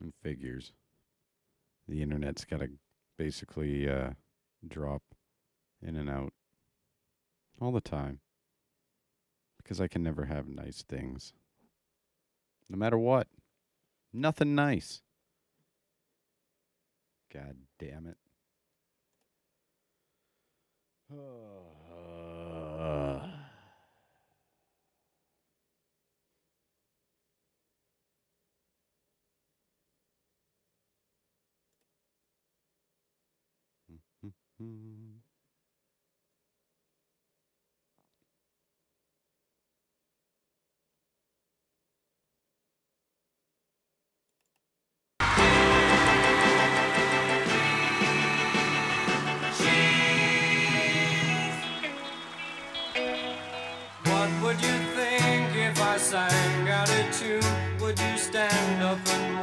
and figures. The internet's got to basically uh, drop in and out all the time because I can never have nice things. No matter what. Nothing nice. God damn it. Uh. What would you think if I sang out a tune? Would you stand up and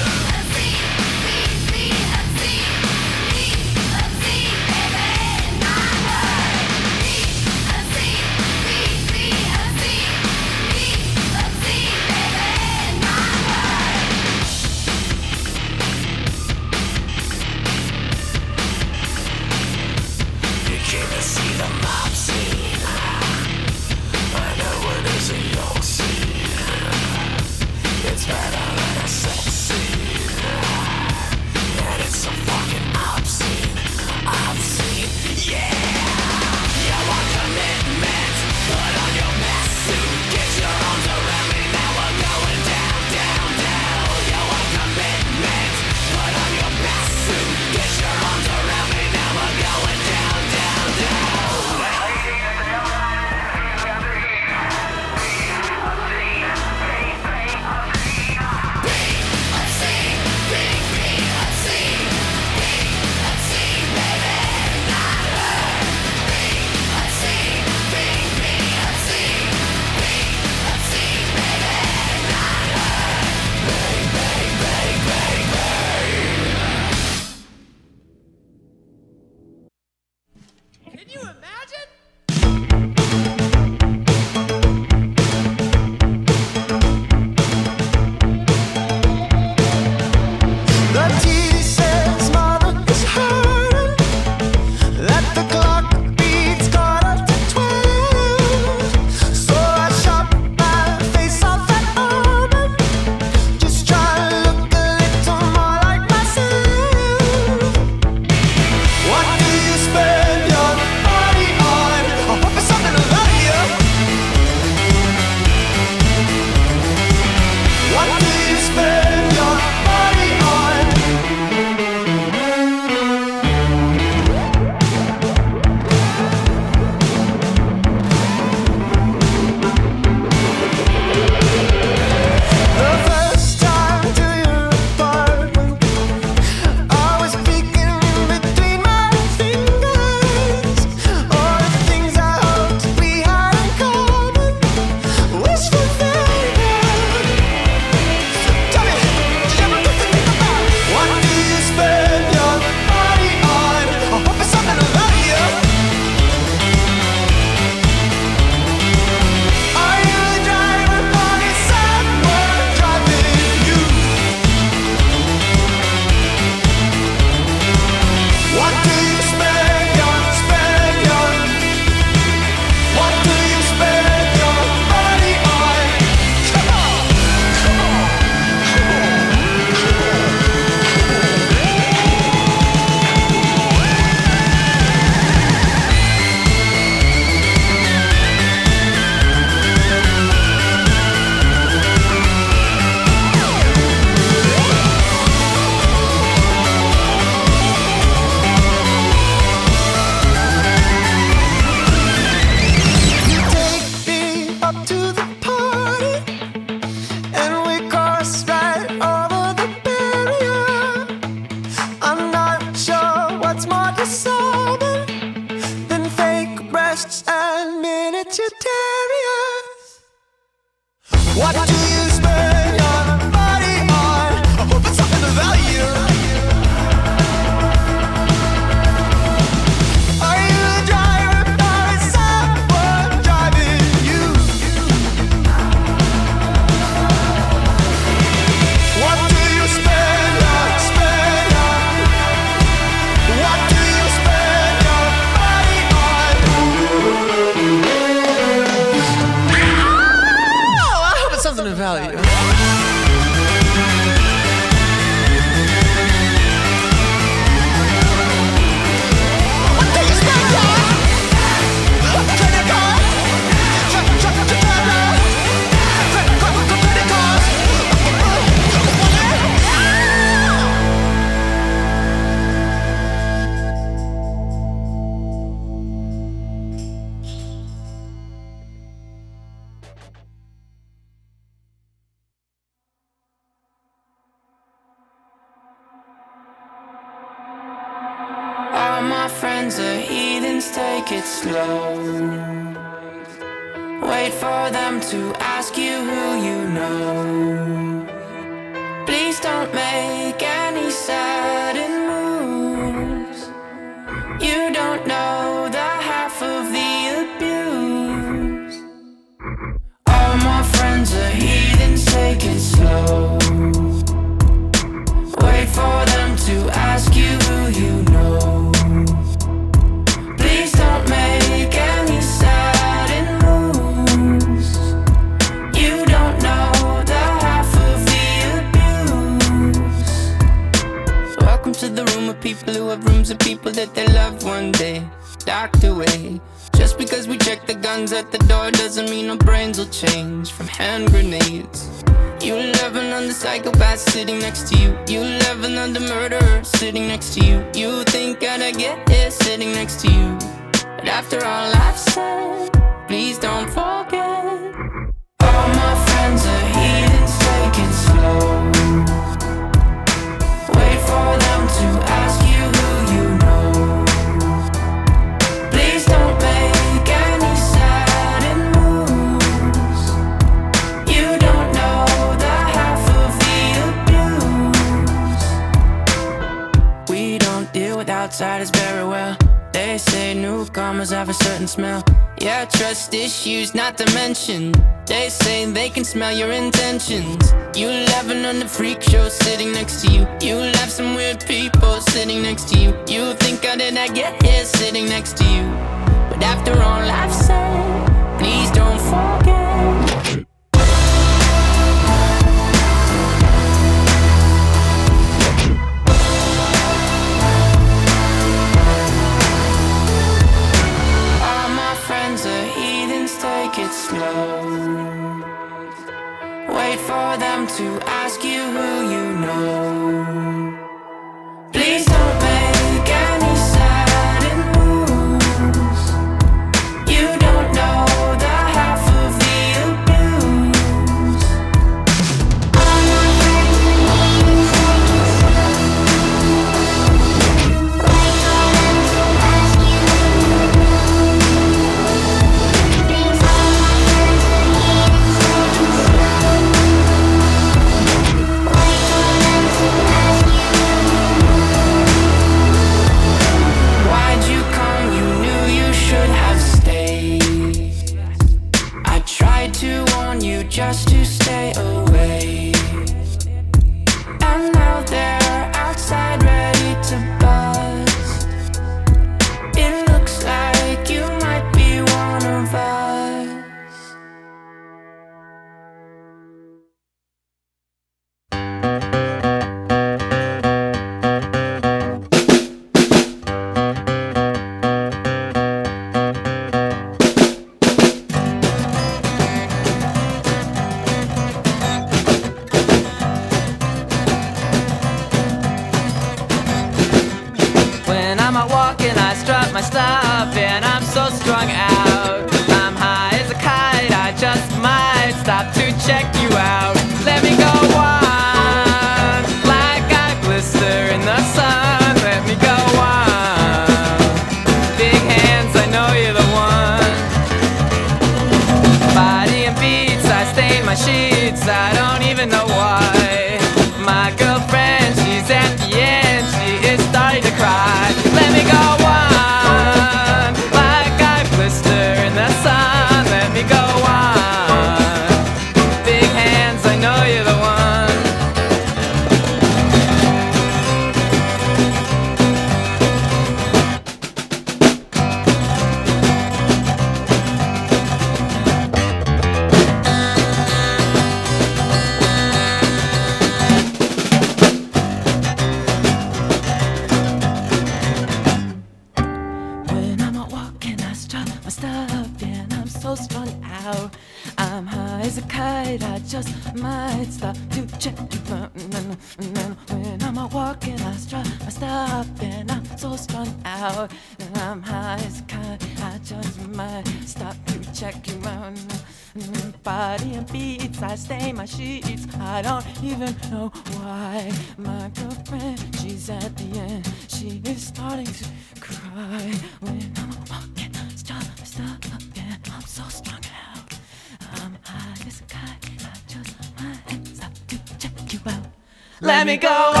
Oh.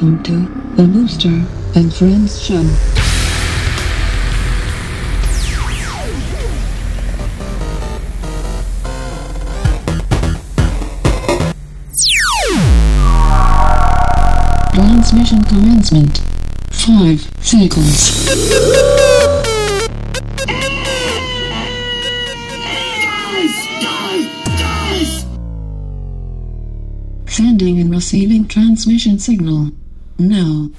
Welcome to the Mooster and Friends Show. Transmission commencement. Five seconds. sending and receiving transmission signal. Now.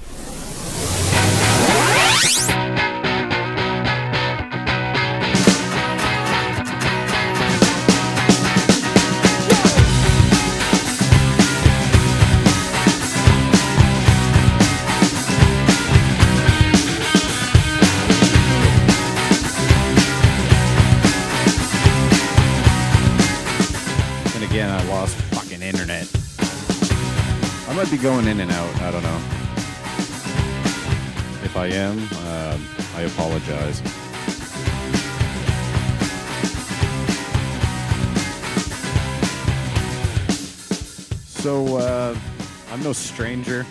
I'm no stranger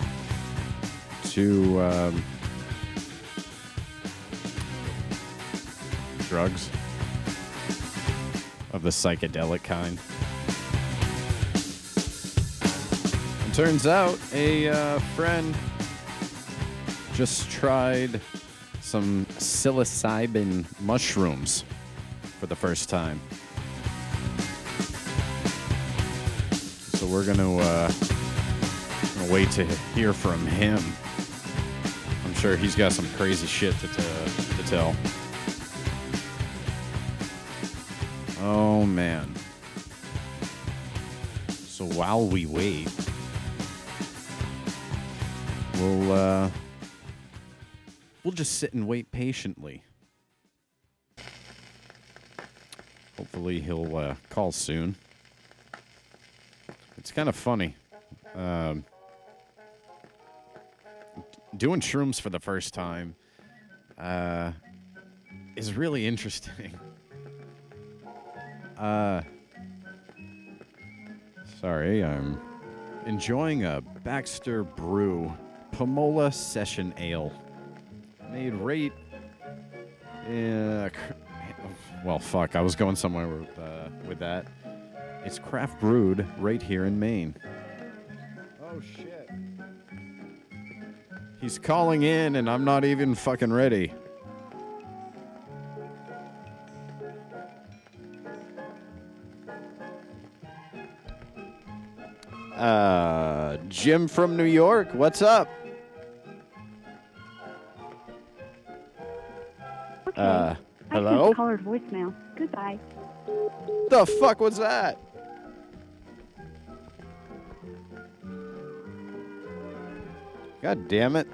to um, drugs of the psychedelic kind. It turns out a uh, friend just tried some psilocybin mushrooms for the first time. So we're gonna, uh, wait to hear from him. I'm sure he's got some crazy shit to, to tell. Oh man. So while we wait, we'll uh we'll just sit and wait patiently. Hopefully he'll uh, call soon. It's kind of funny. Um, doing shrooms for the first time uh, is really interesting. Uh, sorry, I'm enjoying a Baxter Brew Pamola Session Ale. Made right. Uh, well, fuck, I was going somewhere with, uh, with that. It's craft brewed right here in Maine. Oh, shit. He's calling in, and I'm not even fucking ready. Uh, Jim from New York, what's up? Uh, hello? I Caller's voicemail. Goodbye. The fuck was that? God damn it.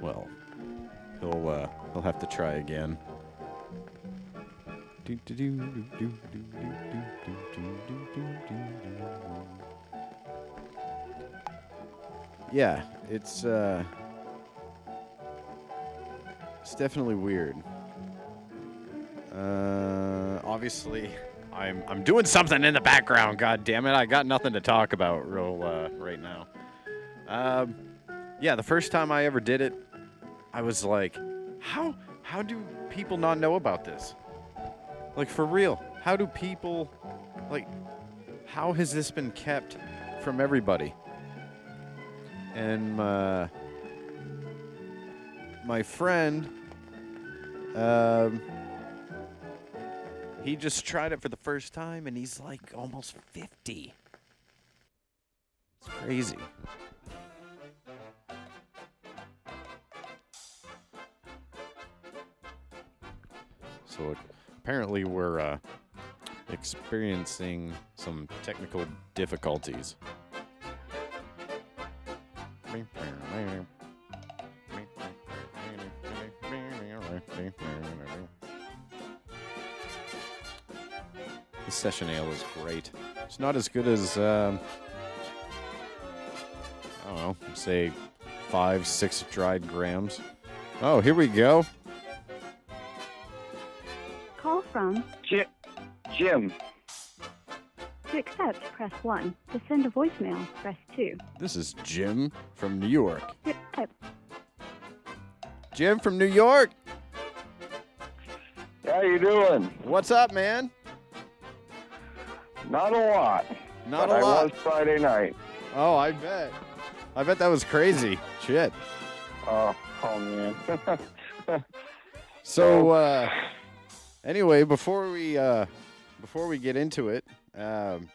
Well, he'll uh, he'll have to try again. Yeah, it's uh, it's definitely weird. Uh obviously I'm I'm doing something in the background, god damn it. I got nothing to talk about real uh, right now. Um yeah, the first time I ever did it, I was like, how how do people not know about this? Like for real, how do people like how has this been kept from everybody? and uh, my friend, um, he just tried it for the first time, and he's like almost fifty. It's crazy. So apparently, we're uh, experiencing some technical difficulties. Session ale is great. It's not as good as, um, I don't know, say five, six dried grams. Oh, here we go. Call from Jim. Jim. to accept, press 1. To send a voicemail, press 2. This is Jim from New York. To Jim from New York. How you doing? What's up, man? Not a lot. Not a lot. I was Friday night. Oh, I bet. I bet that was crazy. Shit. Oh, oh man. So uh, anyway, before we uh, before we get into it, um,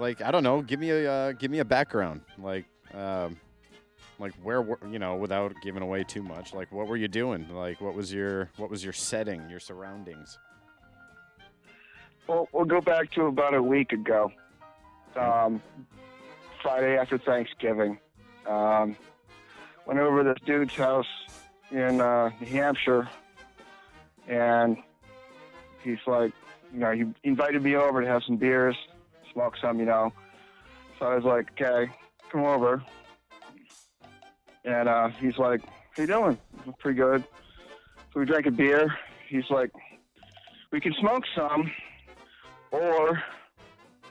like I don't know, give me a uh, give me a background, like um, like where were you know without giving away too much, like what were you doing, like what was your what was your setting, your surroundings? Well, we'll go back to about a week ago. Um, Friday after Thanksgiving. Um, went over to this dude's house in uh, New Hampshire, and he's like, you know, he invited me over to have some beers, smoke some, you know. So I was like, okay, come over. And uh, he's like, how you doing? Pretty good. So we drank a beer. He's like, we can smoke some, or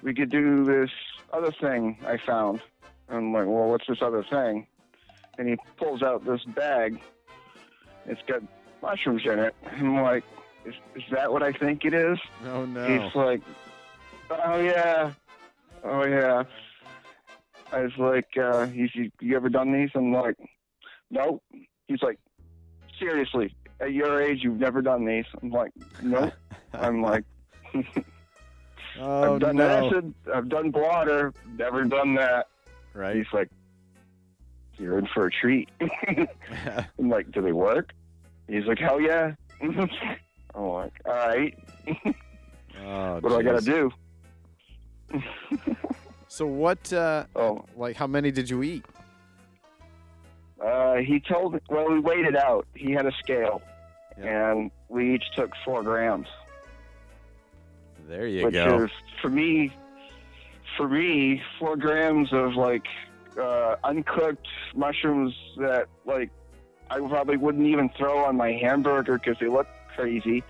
we could do this other thing I found. I'm like, well, what's this other thing? And he pulls out this bag. It's got mushrooms in it. I'm like, is, is that what I think it is? Oh no! He's like, oh yeah, oh yeah. I was like, uh, he's, you, you ever done these? I'm like, nope. He's like, seriously, at your age, you've never done these? I'm like, nope. I'm like, oh I've done no! acid, I've done blotter, never done that. Right? He's like, you're in for a treat. I'm like, do they work? He's like, hell yeah. I'm like, all right. oh, What do I got to do? So what? Uh, Oh, like how many did you eat? uh, he told, well, we weighed it out. He had a scale, Yeah. and we each took four grams, There you which go. is, for me, for me, four grams of like uh, uncooked mushrooms that like I probably wouldn't even throw on my hamburger because they look crazy.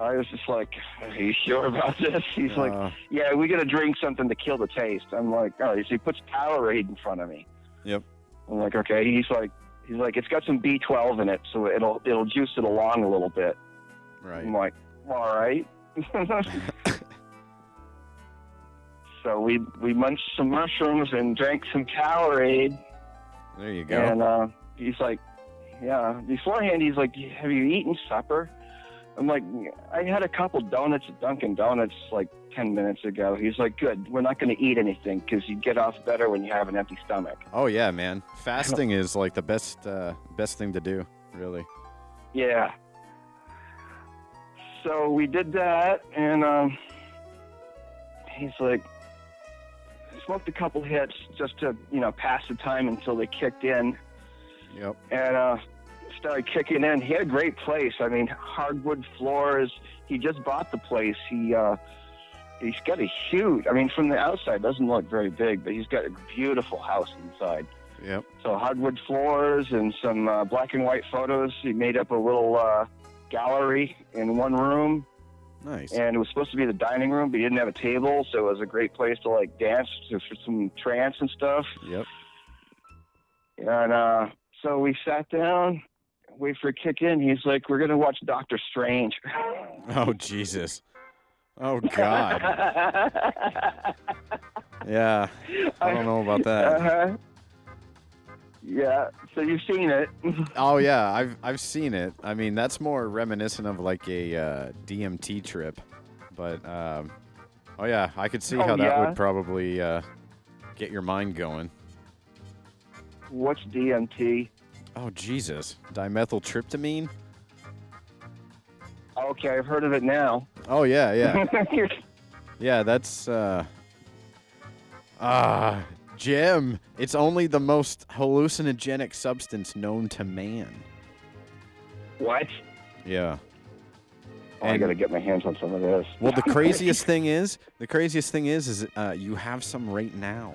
I was just like, "Are you sure about this?" He's like, Uh, "Yeah, we got to drink something to kill the taste." I'm like, "All right." So he puts Powerade in front of me. Yep. I'm like, "Okay." He's like, "He's like, it's got some B12 in it, so it'll it'll juice it along a little bit." right. I'm like, "All right." so we we munched some mushrooms and drank some Powerade. There you go. And uh, he's like, yeah. Beforehand, he's like, have you eaten supper? I'm like, I had a couple donuts at Dunkin' Donuts like 10 minutes ago. He's like, good. We're not going to eat anything because you get off better when you have an empty stomach. Oh yeah, man. Fasting is like the best uh, best thing to do, really. Yeah. So we did that, and um, he's like, smoked a couple hits just to, you know, pass the time until they kicked in. Yep. and uh, started kicking in. He had a great place. I mean, hardwood floors. He just bought the place. He uh, he's got a huge. I mean, from the outside, doesn't look very big, but he's got a beautiful house inside. Yep. So hardwood floors and some uh, black and white photos. He made up a little uh, gallery in one room, Nice. and it was supposed to be the dining room, but he didn't have a table, so it was a great place to like dance to, for some trance and stuff. Yep. And uh, so we sat down, wait for a kick in. He's like, "We're gonna watch Doctor Strange." Oh Jesus. Oh God. Yeah. I don't know about that. Uh-huh. Yeah. So you've seen it. Oh yeah, I've I've seen it. I mean, that's more reminiscent of like a uh, DMT trip, but um, oh yeah, I could see Oh, how that yeah? would probably uh, get your mind going. What's DMT? Oh Jesus, dimethyltryptamine. Okay, I've heard of it now. Oh yeah, yeah, yeah. That's uh, ah, Jim. It's only the most hallucinogenic substance known to man. what? Yeah. Oh, I gotta get my hands on some of this. Well, the craziest thing is, the craziest thing is, is uh, you have some right now.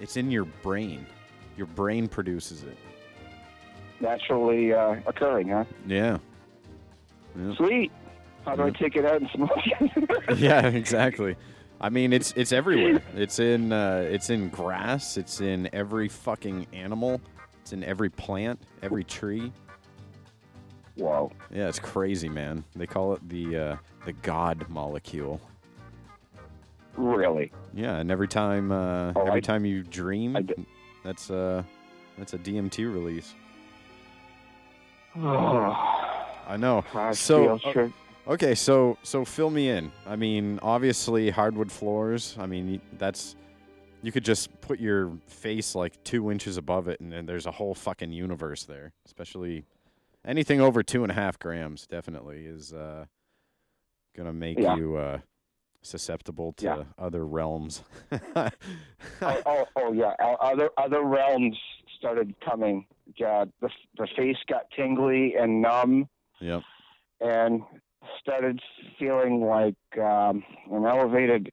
It's in your brain. Your brain produces it. naturally uh, occurring, huh? Yeah. Yeah. Sweet. How do I take it out and smoke it? yeah, exactly. I mean, it's it's everywhere. It's in uh, it's in grass. It's in every fucking animal. It's in every plant, every tree. Whoa. Yeah, it's crazy, man. They call it the uh, the God molecule. Really? Yeah, and every time uh, Oh, every I- time you dream, that's uh that's a DMT release. Oh. I know. I So feel uh, okay, so so fill me in. I mean, obviously hardwood floors. I mean, that's you could just put your face like two inches above it, and then there's a whole fucking universe there. Especially anything over two and a half grams, definitely is uh, gonna make Yeah. you uh, susceptible to Yeah. other realms. oh, oh, oh yeah. Other other realms started coming. Yeah, the the face got tingly and numb, yep. and started feeling like um, an elevated.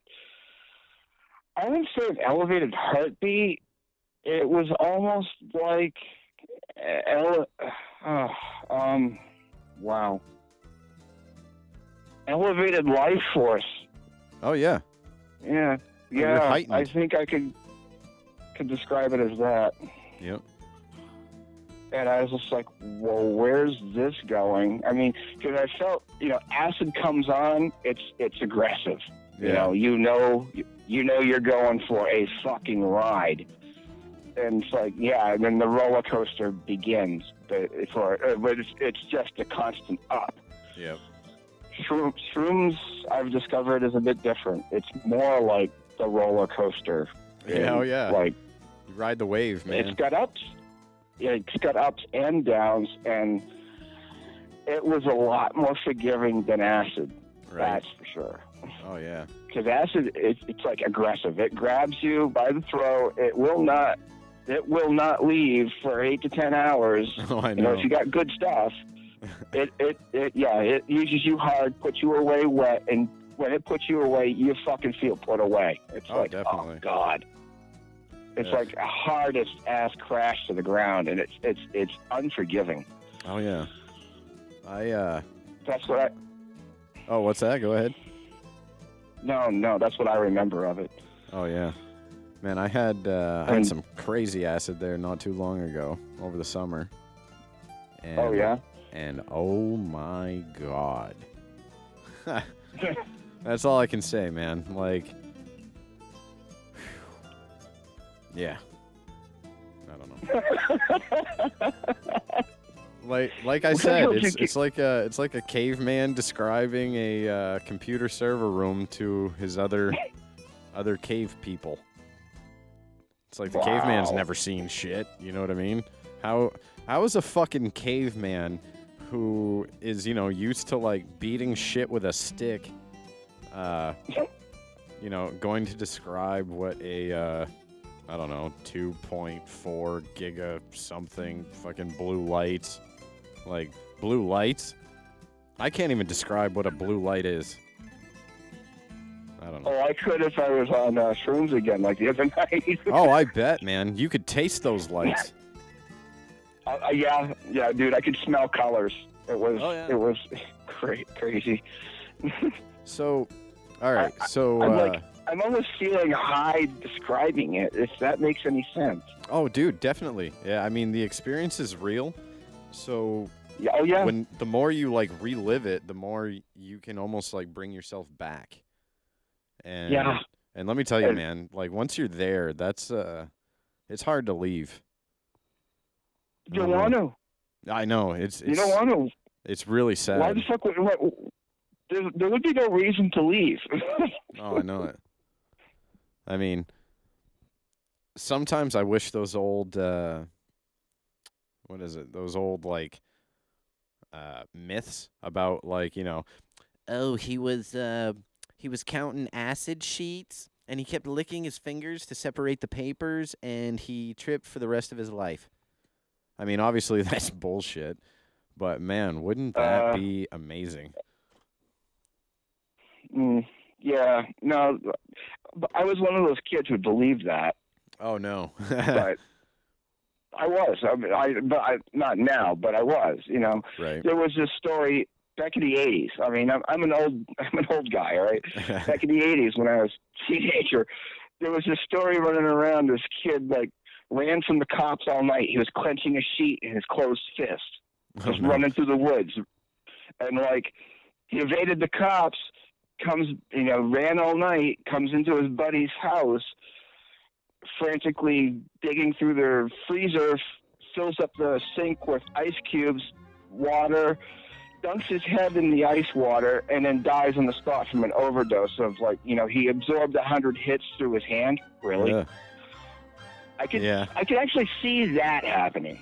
I wouldn't say an elevated heartbeat. It was almost like, ele- uh, um, wow, elevated life force. Oh yeah. Yeah, yeah. I think I could could describe it as that. Yep. And I was just like, "Well, where's this going?" I mean, because I felt, you know, acid comes on, it's it's aggressive. You Yeah. know, you know, you know, you're going for a fucking ride, and it's like, yeah. And then the roller coaster begins, but for uh, but it's it's just a constant up. Yeah. Shroom, shrooms, I've discovered, is a bit different. It's more like the roller coaster. Yeah, oh, yeah. Like You ride the wave, man. it's got ups. It's got ups and downs, and it was a lot more forgiving than acid. Right. That's for sure. Oh yeah. Because acid, it, it's like aggressive. It grabs you by the throat. It will not. It will not leave for eight to ten hours. Oh, I You know, know. if you got good stuff, it, it, it, yeah, it uses you hard, puts you away wet, and when it puts you away, you fucking feel put away. It's Oh, like, oh, definitely. oh god. It's Yeah. like hardest ass crash to the ground, and it's it's it's unforgiving. Oh yeah. I uh. That's what I. Oh, what's that? Go ahead. No, no, that's what I remember of it. Oh yeah. Man, I had uh, I had some crazy acid there not too long ago over the summer. And, Oh yeah. And oh my god. That's all I can say, man. Like Yeah. I don't know. like like I said, it's it's like a it's like a caveman describing a uh, computer server room to his other other cave people. It's like the caveman's never seen shit. You know what I mean? How how is a fucking caveman who is you know used to like beating shit with a stick, uh, you know, going to describe what a uh, I don't know, 2.4 giga something fucking blue lights. Like, blue lights? I can't even describe what a blue light is. I don't know. Oh, I could if I was on uh, shrooms again, like the other night. Oh, I bet, man. You could taste those lights. Uh, uh, yeah, yeah, dude, I could smell colors. It was, Oh, yeah. it was cra- crazy. So, all right. So, I'm uh, like, I'm almost feeling high describing it. If that makes any sense. oh, dude, definitely. Yeah, I mean, the experience is real. So, Yeah, oh yeah. when the more you like relive it, the more you can almost like bring yourself back. And Yeah. and let me tell you, man, like once you're there, that's uh it's hard to leave. You don't want to. I know. It's You don't want to. it's really sad. Why the fuck would? What, there, there would be no reason to leave. Oh, I know it. I mean, sometimes I wish those old uh what is it? Those old like uh myths about like, you know, oh, he was uh he was counting acid sheets and he kept licking his fingers to separate the papers and he tripped for the rest of his life. I mean, obviously that's bullshit, but man, wouldn't that Uh, be amazing? mm, yeah, no. I was one of those kids who believed that, Oh no. but I was. I, mean, I, but I, not now, but I was. You know, right. there was this story back in the '80s. I mean, I'm, I'm an old, I'm an old guy, right? back in the 80s when I was a teenager, there was this story running around. This kid like ran from the cops all night. He was clenching a sheet in his closed fist, Oh, just no. running through the woods, and like he evaded the cops. Comes, you know, ran all night. Comes into his buddy's house, frantically digging through their freezer. f- Fills up the sink with ice cubes, water, dunks his head in the ice water and then dies on the spot from an overdose of like you know he absorbed a hundred hits through his hand. Really, Ugh. I could Yeah. I could actually see that happening.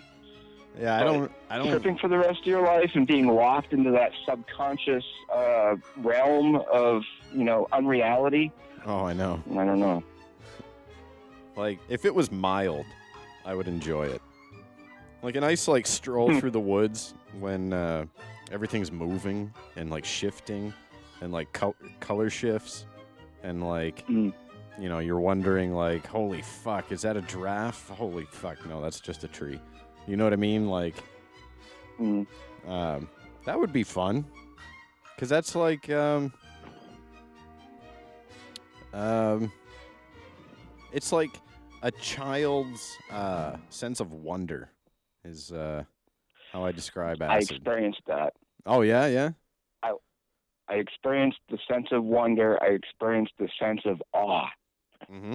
Yeah, I don't. I don't. Tripping for the rest of your life and being locked into that subconscious uh, realm of you know unreality. Oh, I know. I don't know. Like if it was mild, I would enjoy it. Like a nice like stroll Hmm. through the woods when uh, everything's moving and like shifting and like col- color shifts and like Mm. you know you're wondering like holy fuck is that a giraffe? Holy fuck no that's just a tree. You know what I mean? Like Mm. um, that would be fun because that's like um, um, it's like a child's uh, sense of wonder is uh, how I describe I experienced that. oh yeah, yeah. I experienced the sense of wonder. I experienced the sense of awe Mm-hmm.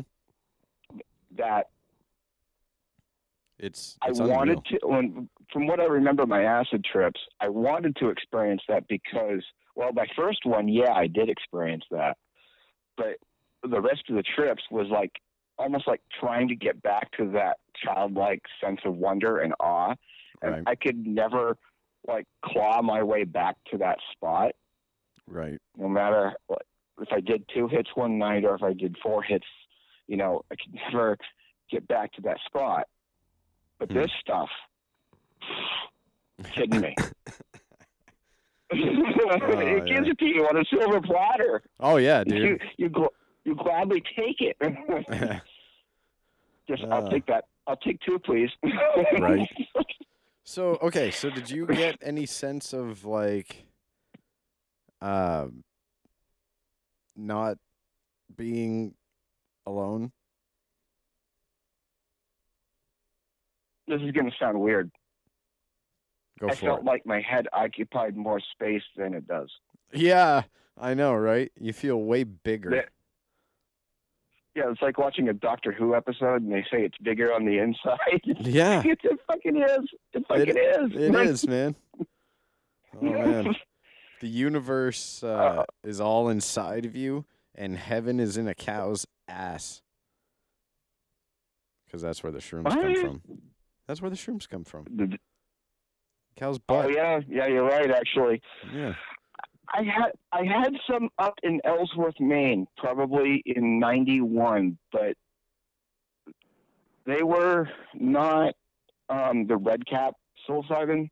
that It's, I it's wanted to. When, from what I remember, my acid trips, I wanted to experience that because, well, my first one, yeah, I did experience that, but the rest of the trips was like almost like trying to get back to that childlike sense of wonder and awe, and Right. I could never like claw my way back to that spot. right. no matter what, if I did two hits one night or if I did four hits, you know, I could never get back to that spot. But Hmm. this stuff, kidding me. it gives yeah. it to you on a silver platter. Oh yeah, You dude. you, gl- you gladly take it. Just I'll Uh. take that. I'll take two, please. Right. So okay, so did you get any sense of like um not being alone? This is going to sound weird. Go I for felt it. like my head occupied more space than it does. Yeah, I know, right? You feel way bigger. Yeah. Yeah, it's like watching a Doctor Who episode and they say it's bigger on the inside. Yeah. it, it fucking is. It fucking It- is. It is, man. Oh man. The universe uh, is all inside of you and heaven is in a cow's ass. Cuz that's where the shrooms come from. That's where the shrooms come from. The- Cow's Oh yeah, yeah, you're right. Actually, yeah. I had I had some up in Ellsworth, Maine, probably in '91, but they were not um, the red cap psilocybin.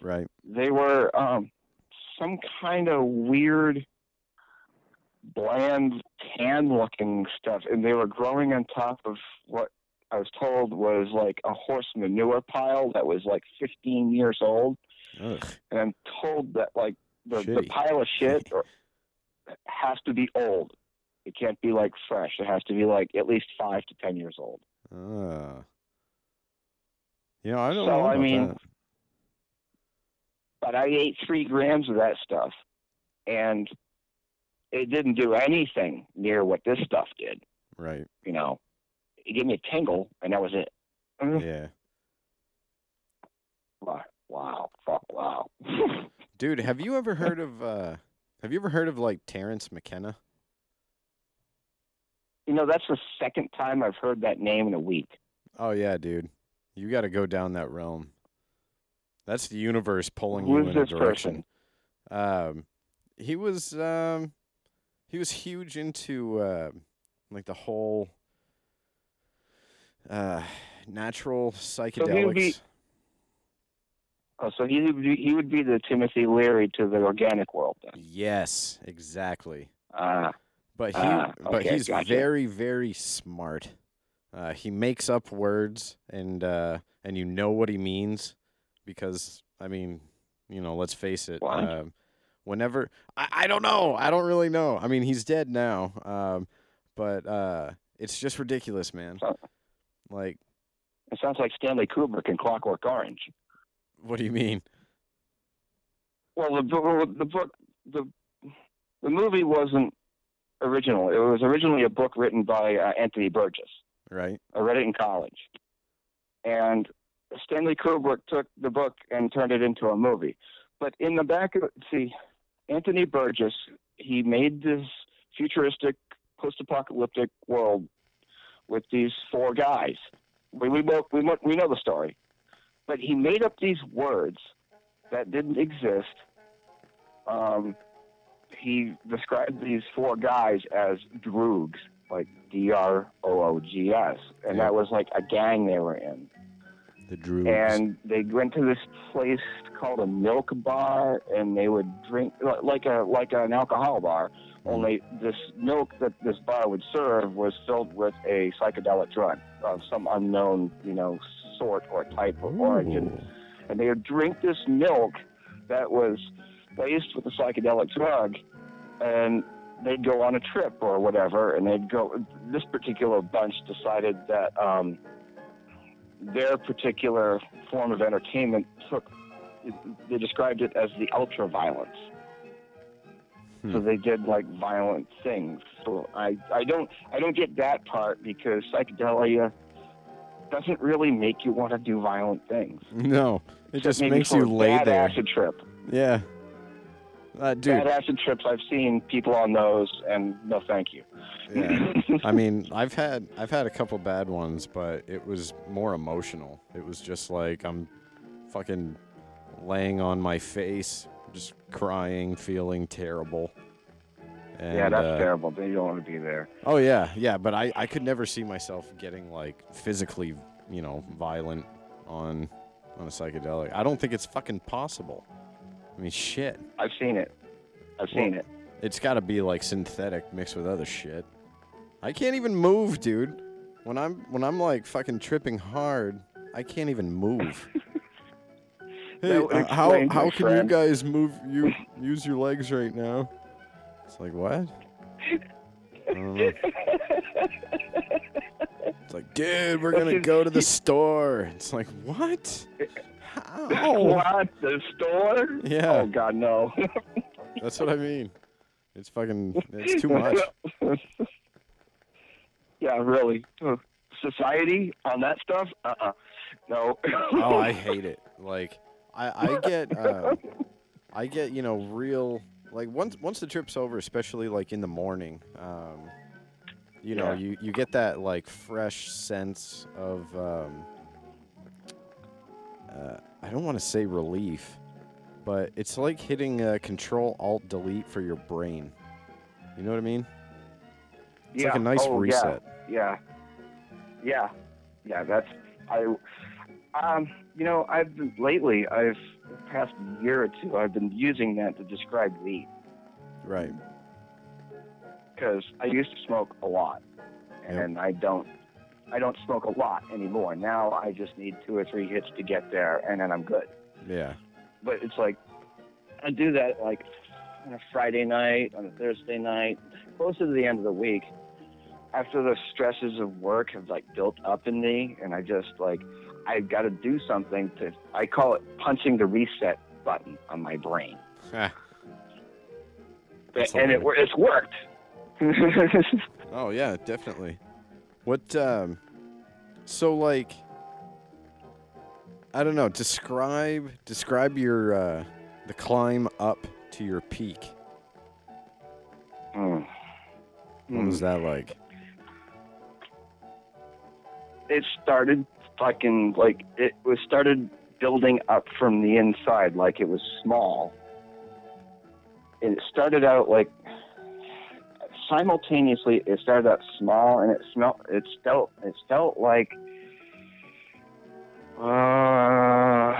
Right. They were um, some kind of weird, bland, tan-looking stuff, and they were growing on top of what I was told was like a horse manure pile that was like 15 years old. Ugh. And I'm told that like the, the pile of shit or, has to be old. It can't be like fresh. It has to be like at least five to ten years old. Ah. Yeah, I don't So, know I mean, that. But I ate three grams of that stuff, and it didn't do anything near what this stuff did. Right. You know, it gave me a tingle, and that was it. Mm, Yeah. Wow, wow, fuck, wow. Dude, have you ever heard of uh have you ever heard of like Terence McKenna? you know, that's the second time I've heard that name in a week. Oh yeah, dude. You got to go down that realm. That's the universe pulling Who you in a this direction. Um he was um he was huge into uh like the whole uh natural psychedelics. be- Oh, so he would be, he would be the Timothy Leary to the organic world then. yes, exactly. Ah, But he, Ah, but okay, he's gotcha. very, very smart. Uh, he makes up words, and uh, and you know what he means, because I mean, you know, let's face it. Um, whenever I, I don't know, I don't really know. I mean, he's dead now, um, but uh, it's just ridiculous, man. Like, it sounds like Stanley Kubrick in Clockwork Orange. what do you mean? Well, the book, the book, the the movie wasn't original. It was originally a book written by uh, Anthony Burgess. Right? I read it in college, and Stanley Kubrick took the book and turned it into a movie. But in the back of see, Anthony Burgess, he made this futuristic, post-apocalyptic world with these four guys. We we both we we know the story, but he made up these words that didn't exist. Um, he described these four guys as droogs, like D R O O G S, and that was like a gang they were in. The Droogs. And they went to this place called a milk bar, and they would drink like a like an alcohol bar. Only this milk that this bar would serve was filled with a psychedelic drug of some unknown, you know, sort or type of origin. And they would drink this milk that was laced with a psychedelic drug, and they'd go on a trip or whatever. And they'd go. This particular bunch decided that um, their particular form of entertainment took. They described it as the ultra violence. So they did like violent things. So I, I don't I don't get that part because psychedelia doesn't really make you want to do violent things. No, it Except just makes you lay bad there. acid trip. Yeah. Uh, dude, Bad acid trips. I've seen people on those, and no, thank you. Yeah. I mean, I've had I've had a couple bad ones, but it was more emotional. It was just like I'm fucking laying on my face, just crying, feeling terrible. And, yeah, that's uh, terrible. You don't want to be there. Oh yeah, yeah, but I I could never see myself getting like physically, you know, violent on on a psychedelic. I don't think it's fucking possible. I mean, shit. I've seen it. I've seen it. It's got to be like synthetic mixed with other shit. I can't even move, dude. When I'm when I'm like fucking tripping hard, I can't even move. hey, uh, how how can friend. you guys move you use your legs right now? It's like what? I don't know. It's like, dude, we're gonna go to the store. It's like, what? How? what? The store? Yeah. Oh God, no. That's what I mean. It's fucking. It's too much. yeah, really. Society on that stuff? Uh uh No. oh, I hate it. Like, I I get uh, I get you know real like once once the trip's over, especially like in the morning. Um, you know, Yeah. you you get that like fresh sense of um, uh, I don't want to say relief, but it's like hitting uh, Control Alt Delete for your brain. You know what I mean? It's like a nice oh, reset. Yeah. yeah. Yeah. Yeah, that's I um you know, I've been lately I've the past year or two I've been using that to describe weed Right. because I used to smoke a lot and I don't I don't smoke a lot anymore. Now I just need two or three hits to get there and then I'm good. Yeah. but it's like I do that like on a Friday night, on a Thursday night, closer to the end of the week, after the stresses of work have like built up in me, and I just like I've got to do something to. I call it punching the reset button on my brain, Ah, and it it's worked. Oh yeah, definitely. What um so like I don't know, describe describe your uh the climb up to your peak. Mm. What was that like? it started fucking like it was started building up from the inside like it was small. And it started out like simultaneously it started out small and it smelled it felt it felt like uh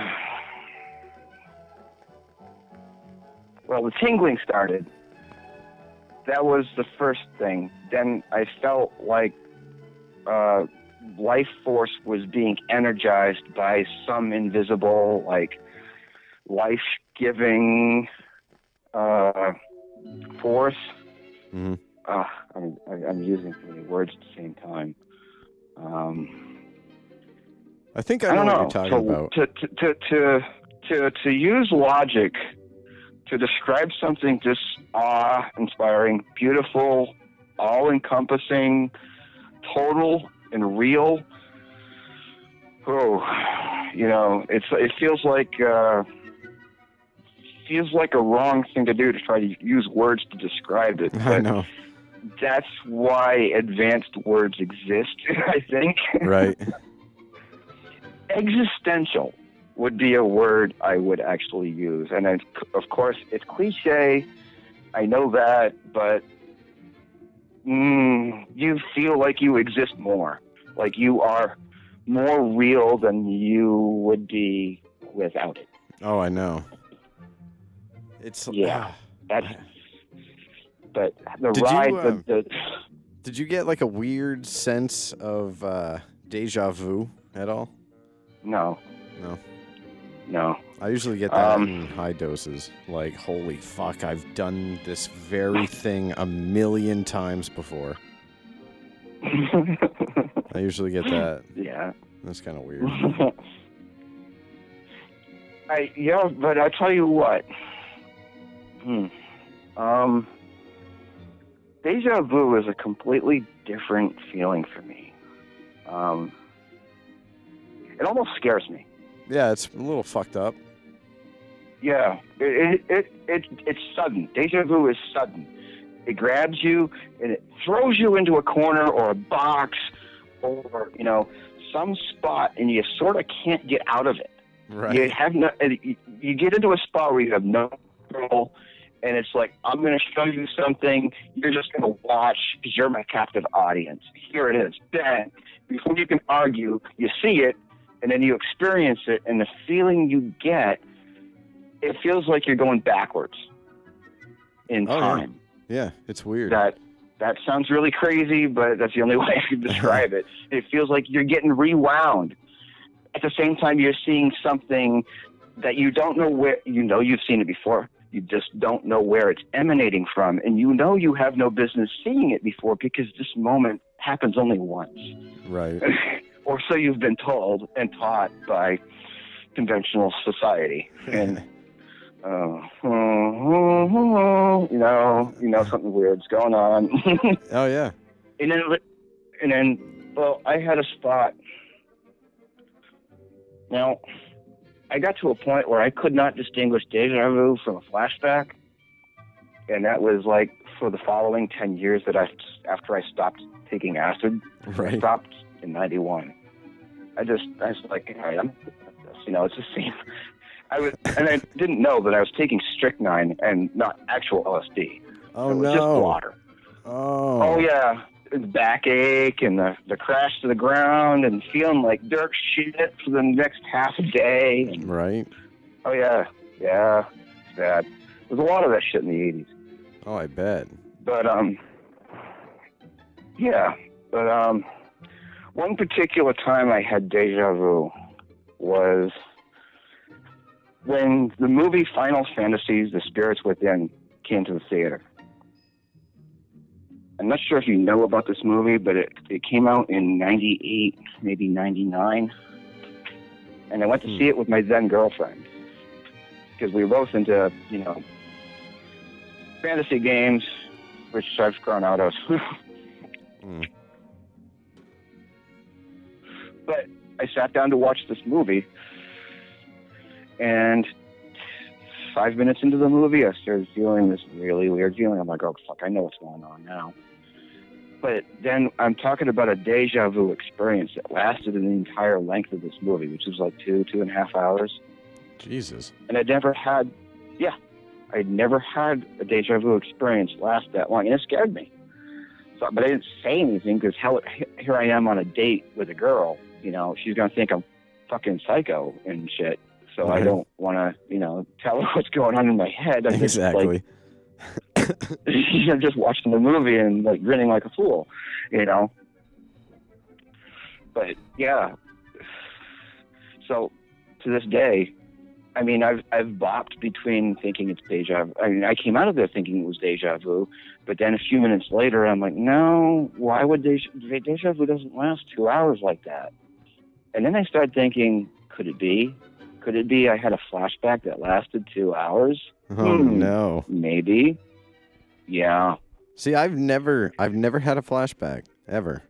well the tingling started. That was the first thing. Then i felt like uh life force was being energized by some invisible, like, life giving uh, force. Mhm. Ah, I'm, I- I'm using too many words at the same time. Um, I think I, I know don't what know. you're talking to, about. To, to, to, to, to, to use logic to describe something this awe inspiring, beautiful, all encompassing, total, and real. Oh, you know, it's it feels like uh, feels like a wrong thing to do to try to use words to describe it. I know. That's why advanced words exist, I think. Right. Existential would be a word I would actually use. And of course, it's cliche. I know that, but mm, you feel like you exist more. Like you are more real than you would be without it. Oh, I know. It's Yeah. That's. But the Did you, ride, um, the, the Did you get like a weird sense of uh, deja vu at all? no, No. no. I usually get that Um, in high doses. Like, holy fuck, I've done this very thing a million times before. I usually get that. yeah. That's kind of weird. I yeah, but I tell you what. Hmm. Um. Deja vu is a completely different feeling for me. Um. It almost scares me. Yeah, it's a little fucked up. Yeah, it, it, it, it it's sudden. Deja vu is sudden. It grabs you and it throws you into a corner or a box or you know some spot, and you sort of can't get out of it. Right. You have no. You you get into a spot where you have no control, and it's like I'm going to show you something. You're just going to watch because you're my captive audience. Here it is. Then, before you can argue, you see it, and then you experience it, and the feeling you get, it feels like you're going backwards in Oh, yeah. time. Yeah, it's weird. That that sounds really crazy, but that's the only way I can describe it. It feels like you're getting rewound. At the same time, you're seeing something that you don't know where. You know you've seen it before. You just don't know where it's emanating from, and you know you have no business seeing it before because this moment happens only once, Right. or so you've been told and taught by conventional society. And uh, you know, you know something weird's going on. Oh yeah. and then, and then, well, I had a spot. Now, I got to a point where I could not distinguish deja vu from a flashback, and that was like for the following ten years that I after I stopped taking acid. I stopped in '91. I just, I was like, all right, I'm, you know, it's the same. I was, and I didn't know that I was taking strychnine and not actual LSD. Oh it was no. just water. Oh. Oh yeah, backache and the the crash to the ground and feeling like dirt shit for the next half a day. And, Right. oh yeah, yeah, it's bad. There's a lot of that shit in the '80s. Oh, I bet. But um, yeah, but um, one particular time I had deja vu was when the movie Final Fantasies: The Spirits Within came to the theater. I'm not sure if you know about this movie, but it, it came out in 98, maybe 99. And I went to see it with my then girlfriend. Because we were both into, you know, fantasy games, which I've grown out of. Mm. But I sat down to watch this movie, and five minutes into the movie, I started feeling this really weird feeling. I'm like, oh, fuck, I know what's going on now. But then I'm talking about a deja vu experience that lasted the entire length of this movie, which was like two, two and a half hours. Jesus. And I'd never had, yeah, I'd never had a deja vu experience last that long, and it scared me. So, but I didn't say anything because hell, here I am on a date with a girl. You know, she's gonna think I'm fucking psycho and shit. So I don't want to, you know, tell her what's going on in my head. I'm just, Exactly. like, I'm just watching the movie and like grinning like a fool, you know. But yeah, so to this day, I mean, I've I've bopped between thinking it's deja. I mean, I came out of there thinking it was deja vu, but then a few minutes later, I'm like, no, why would deja, deja vu doesn't last two hours like that? And then I started thinking, could it be? Could it be I had a flashback that lasted two hours? Oh Hmm. no. Maybe. Yeah. See, I've never, I've never had a flashback ever.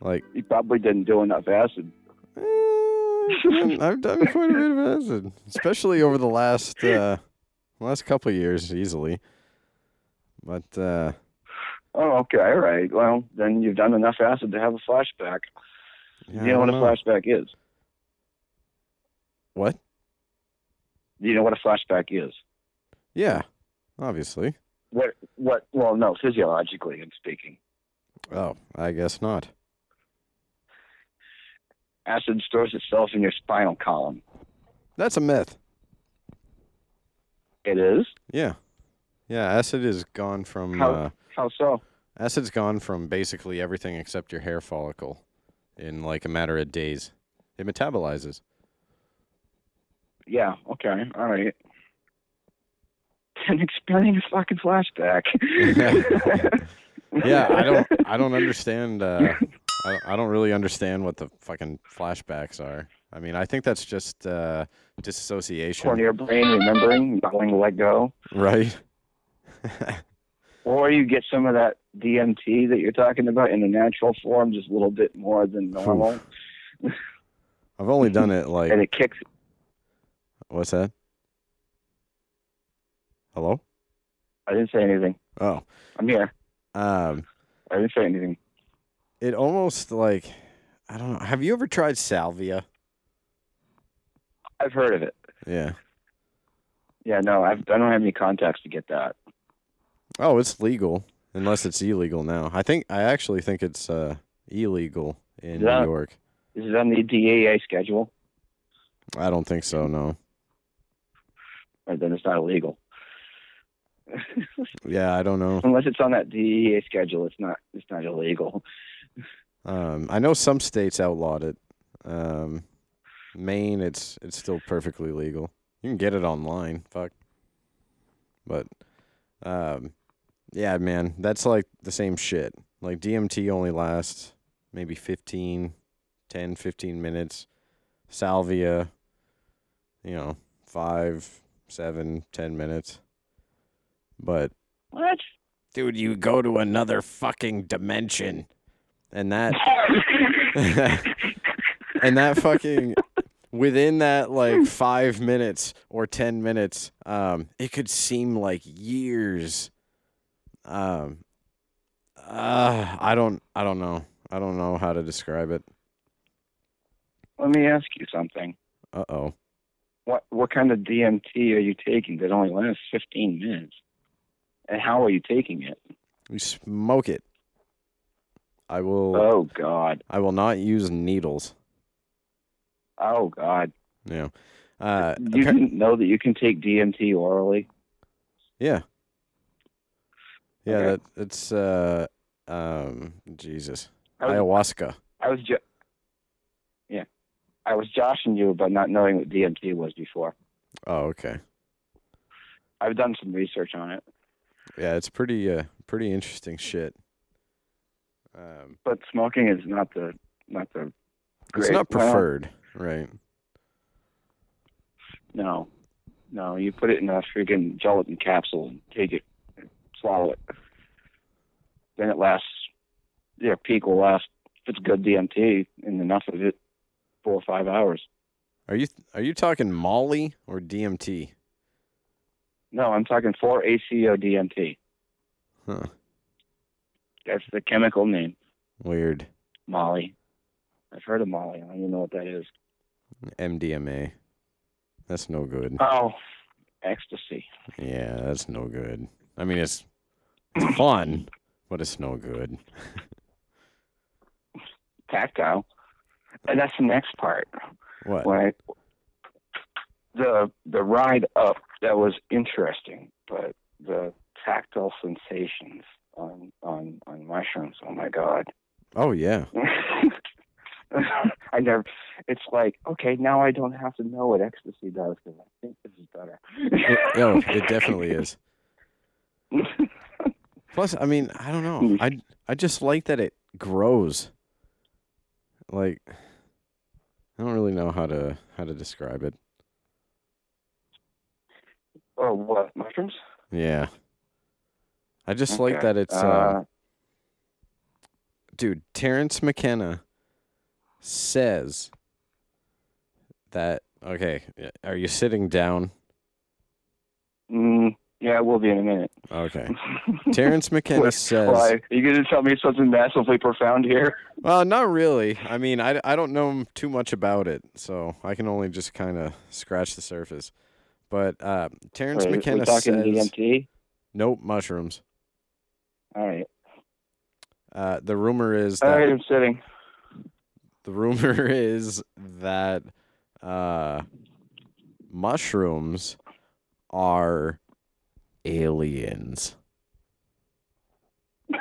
Like, You probably didn't do enough acid. eh, I've, done quite a bit of acid, especially over the last uh, last couple of years, easily. But uh, Oh, okay, all right. Well, then you've done enough acid to have a flashback. yeah, you know what a flashback is? What? Do you know what a flashback is? Yeah, obviously. What? What? Well, no, physiologically, I'm speaking. Oh, I guess not. Acid stores itself in your spinal column. That's a myth. It is. Yeah, yeah. Acid is gone from. How- Uh, How so? acid's gone from basically everything except your hair follicle in like a matter of days. It metabolizes. Yeah. Okay. All right. Then explain a fucking flashback. yeah, I don't. I don't understand. Uh, I, don't- I don't really understand what the fucking flashbacks are. I mean, I think that's just uh, disassociation, Cornea brain remembering, not wanting to let go. right? Or you get some of that DMT that you're talking about in a natural form, just a little bit more than normal, I've only done it like. and it kicks. What's that? Hello. I didn't say anything. Oh, I'm here. um, I didn't say anything. it almost like I don't know. Have you ever tried salvia? I've heard of it. Yeah. Yeah, no, I've, I don't have any contacts to get that. Oh, it's legal unless it's illegal now. I think I actually think it's uh, illegal in Yeah. New York. Is it on the DEA schedule? I don't think so. No. Or then it's not illegal. Yeah, I don't know. Unless it's on that DEA schedule, it's not. It's not illegal. Um, I know some states outlawed it. Um, Maine, it's it's still perfectly legal. You can get it online. Fuck. But, um, yeah, man, that's like the same shit. Like DMT only lasts maybe 15, 10, 15 minutes. Salvia, you know, five, seven, ten minutes. But What? dude, you go to another fucking dimension. And that and that fucking within that like 5 minutes or 10 minutes, um it could seem like years. Um uh, I don't I don't know. I don't know how to describe it. Let me ask you something. Uh-oh. What what kind of DMT are you taking that only lasts 15 minutes? And how are you taking it? You smoke it. I will Oh God. I will not use needles. Oh God. Know. Uh You appar- didn't know that you can take DMT orally? Yeah. Yeah, Okay. that it's uh um Jesus. Ayahuasca. I was ju- Yeah. I was joshing you about not knowing what DMT was before. Oh, okay. I've done some research on it, Yeah, it's pretty uh pretty interesting shit. Um but smoking is not the not the. it's Great. not Well- preferred, right? No, no. You put it in a freaking gelatin capsule and take it, and swallow it. Then it lasts. Your peak will last. If it's good DMT and enough of it, four or five hours. Are you are you talking Molly or DMT? No, I'm talking four ACO DMT. Huh. That's the chemical name, Weird. Molly. I've heard of Molly. I don't even know what that is. MDMA. That's no good. Oh, ecstasy. Yeah, that's no good. I mean it's it's fun, but it's no good. Tactile. And that's the next part. What? when I, the the ride up that was interesting, but the tactile sensations on on on mushrooms. Oh my god! Oh yeah. I never. It's like okay, now I don't have to know what ecstasy does because I think this is better. It, oh, it definitely is. Plus, I mean, I don't know. I I just like that it grows. Like, I don't really know how to how to describe it. oh, what mushrooms? Yeah. I just like that it's uh, Uh, dude, Terence McKenna says that okay. Are you sitting down? Mm, yeah, it will be in a minute. Okay. Terence McKenna says. Why? Are you going to tell me something massively profound here? Well, not really. I mean, I, I don't know too much about it, so I can only just kind of scratch the surface. But uh, Terence Wait, McKenna we talking says, EMT? "Nope, mushrooms." All right. Uh, the rumor is that right, I'm sitting. the rumor is that uh, mushrooms are aliens.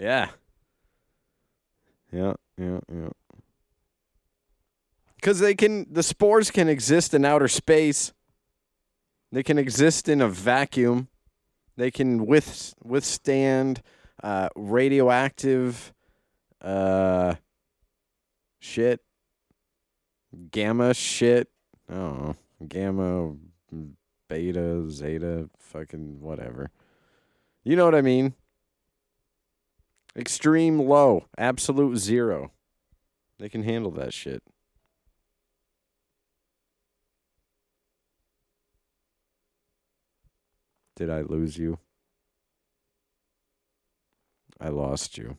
Yeah. Yeah, yeah, yeah. Because they can, the spores can exist in outer space. They can exist in a vacuum. They can with, withstand uh, radioactive uh, shit, gamma shit. Oh. Gamma, beta, zeta, fucking whatever. You know what I mean? Extreme low, absolute zero. They can handle that shit. Did I lose you? I lost you.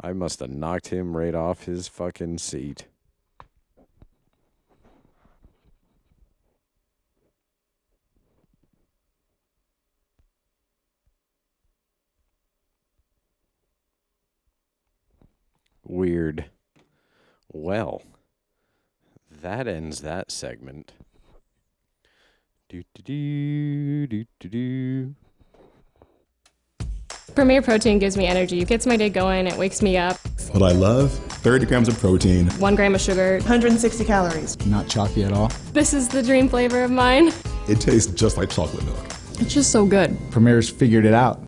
I must have knocked him right off his fucking seat. Weird. Well, that ends that segment. Do do do do do. Premier Protein gives me energy, gets my day going, it wakes me up. What I love 30 grams of protein. One gram of sugar, 160 calories. Not chalky at all. This is the dream flavor of mine. It tastes just like chocolate milk. It's just so good. Premier's figured it out.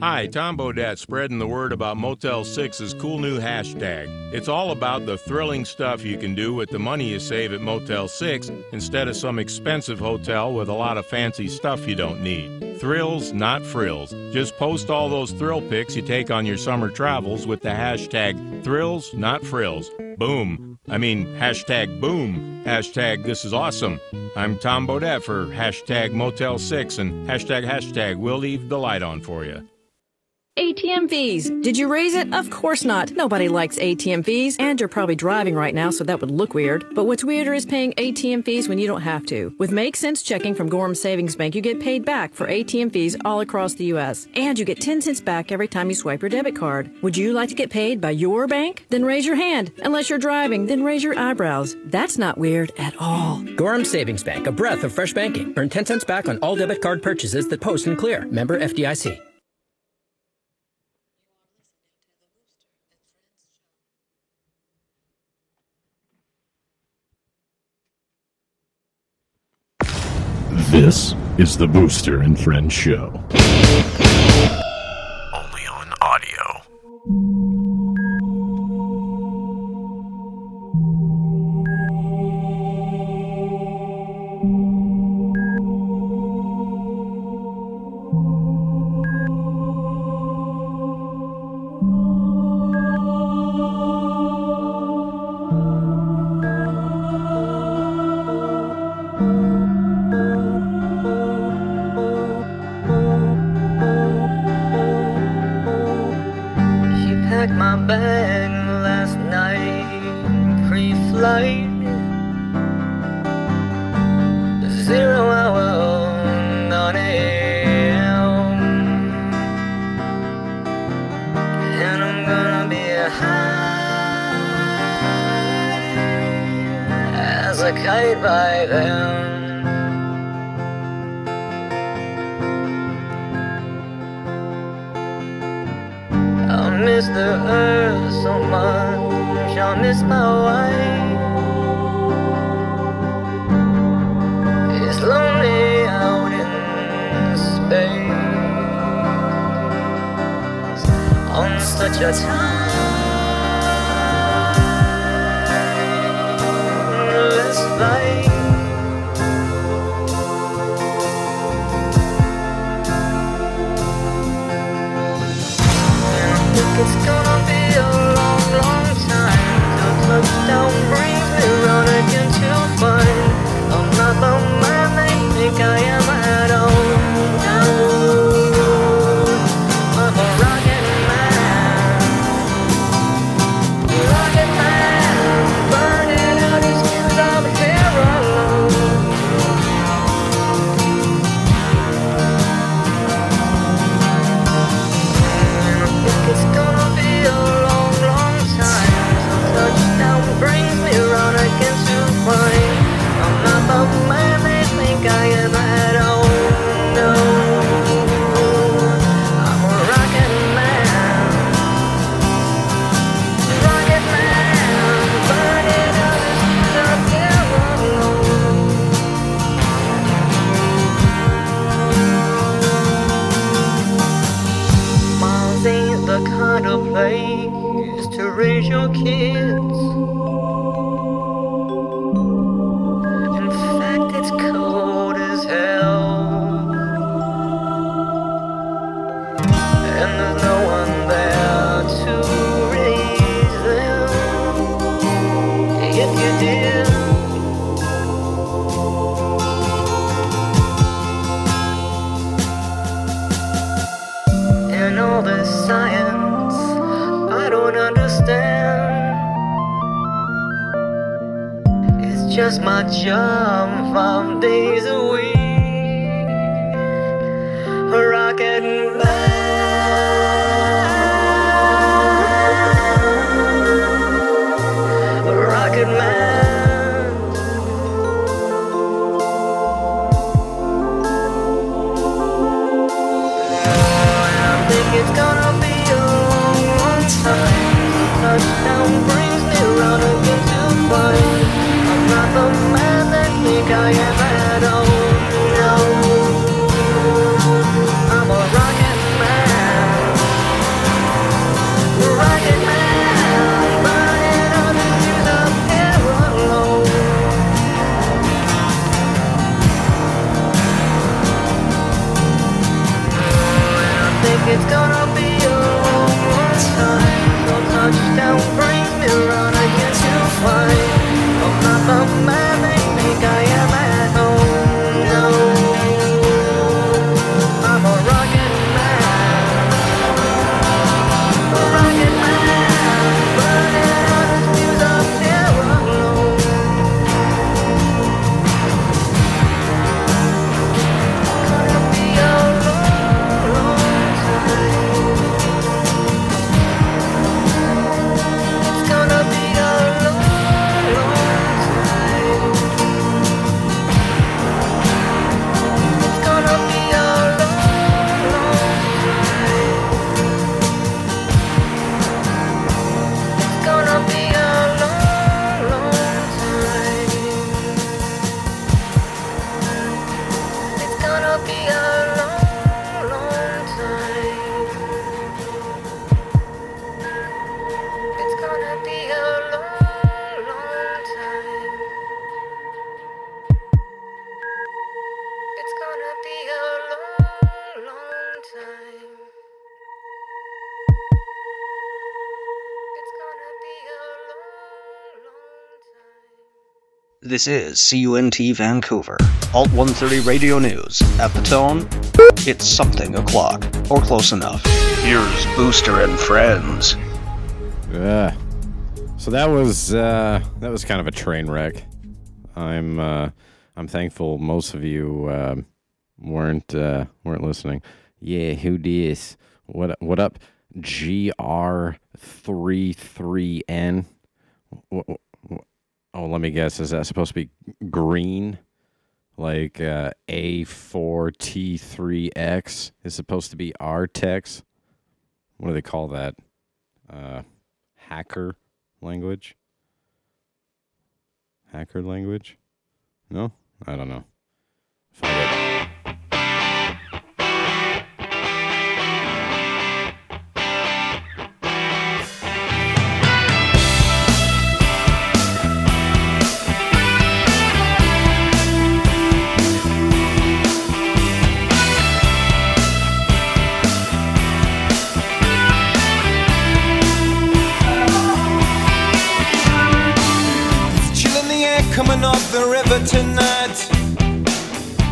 Hi, Tom Bodett spreading the word about Motel 6's cool new hashtag. It's all about the thrilling stuff you can do with the money you save at Motel 6 instead of some expensive hotel with a lot of fancy stuff you don't need. Thrills, not frills. Just post all those thrill pics you take on your summer travels with the hashtag thrills, not frills. Boom. I mean, hashtag boom. Hashtag this is awesome. I'm Tom Bodett for hashtag Motel 6 and hashtag hashtag we'll leave the light on for you. ATM fees. Did you raise it? Of course not. Nobody likes ATM fees, and you're probably driving right now, so that would look weird. But what's weirder is paying ATM fees when you don't have to. With Make Sense Checking from Gorham Savings Bank, you get paid back for ATM fees all across the U.S. And you get 10 cents back every time you swipe your debit card. Would you like to get paid by your bank? Then raise your hand. Unless you're driving, then raise your eyebrows. That's not weird at all. Gorham Savings Bank, a breath of fresh banking. Earn 10 cents back on all debit card purchases that post and clear. Member FDIC. This is the Booster and Friends Show. Only on audio. This is CUNT Vancouver, Alt 130 Radio News. At the tone, it's something o'clock, or close enough. Here's Booster and Friends. Uh, so that was uh, that was kind of a train wreck. I'm uh, I'm thankful most of you uh, weren't uh, weren't listening. Yeah, who dis? What what up? GR three three N guess is that supposed to be green? Like uh, A4T3X is supposed to be Artex. What do they call that? Uh, hacker language? Hacker language? No? I don't know. tonight.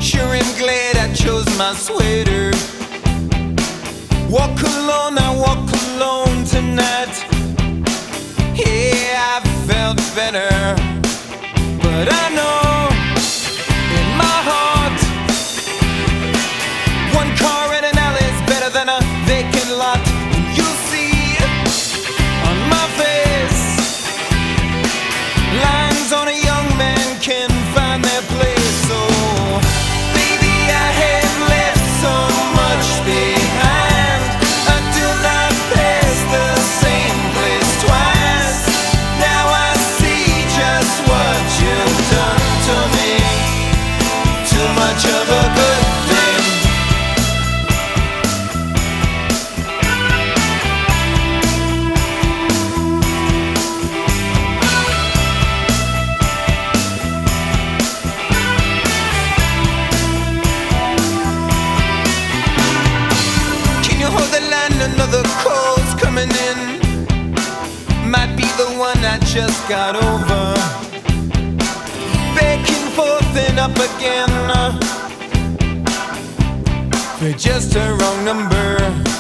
Sure I'm glad I chose my sweater. Walk alone, I walk alone tonight. Yeah, I felt better But I know just got over. Back and forth and up again. They're just a wrong number.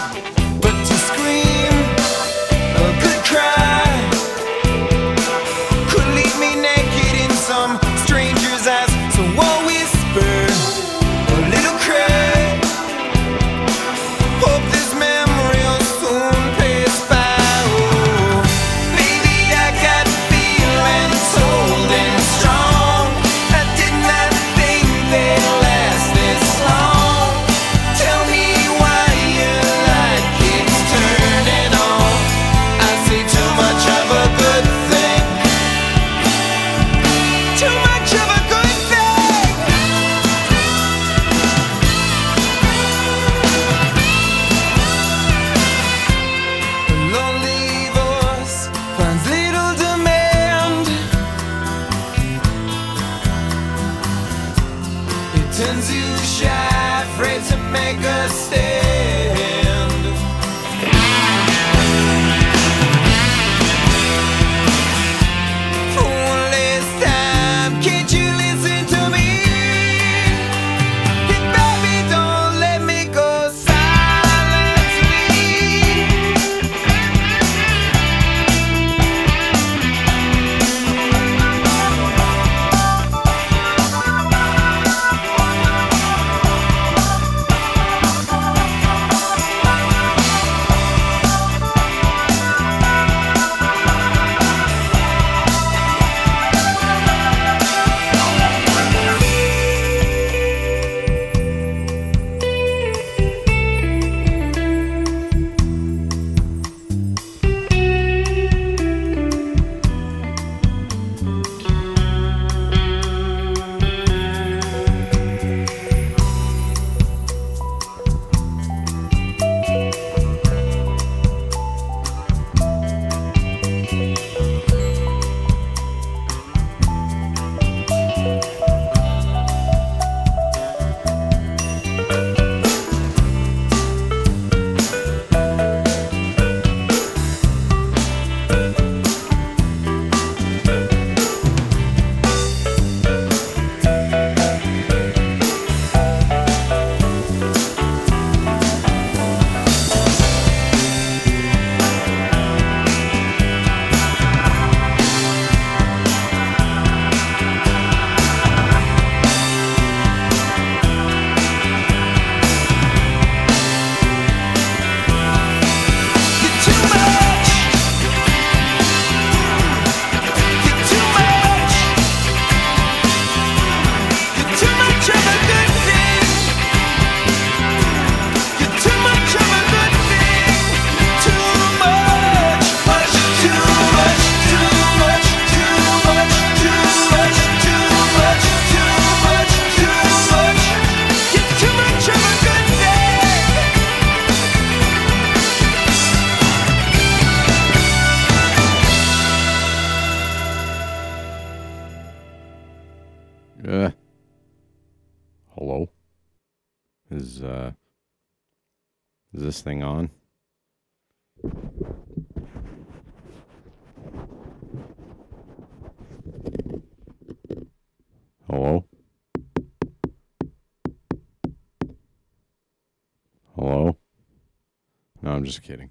Just kidding.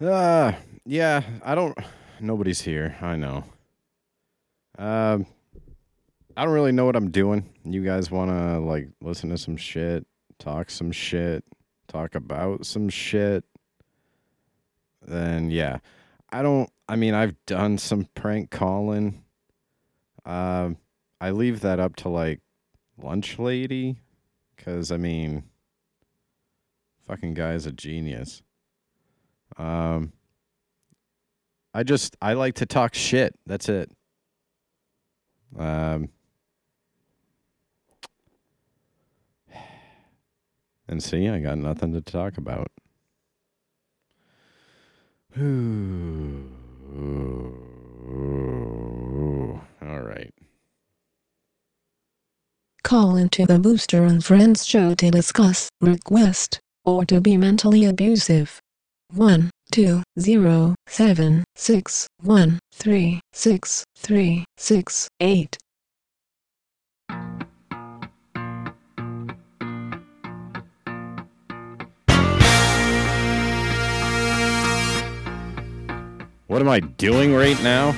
Uh, yeah, I don't. Nobody's here. I know. Um, I don't really know what I'm doing. You guys want to like listen to some shit, talk some shit, talk about some shit? Then yeah, I don't. I mean, I've done some prank calling. Um, I leave that up to like lunch lady, because I mean, fucking guy's a genius. Um, I just I like to talk shit. That's it. Um, and see, I got nothing to talk about. All right. Call into the Booster and Friends show to discuss, request, or to be mentally abusive. 1 2 0 7 6 1 3 6 3 6 8. What am I doing right now?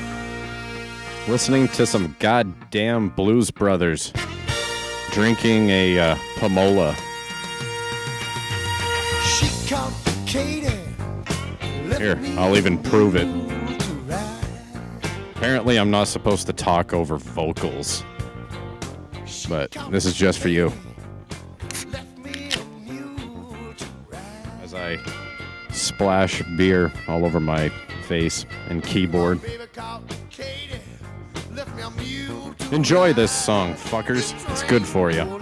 Listening to some goddamn Blues Brothers. Drinking a uh, Pamola. Here, I'll even prove it. Apparently, I'm not supposed to talk over vocals. But this is just for you. As I splash beer all over my face and keyboard. Enjoy this song, fuckers. It's good for you.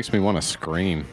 makes me want to scream.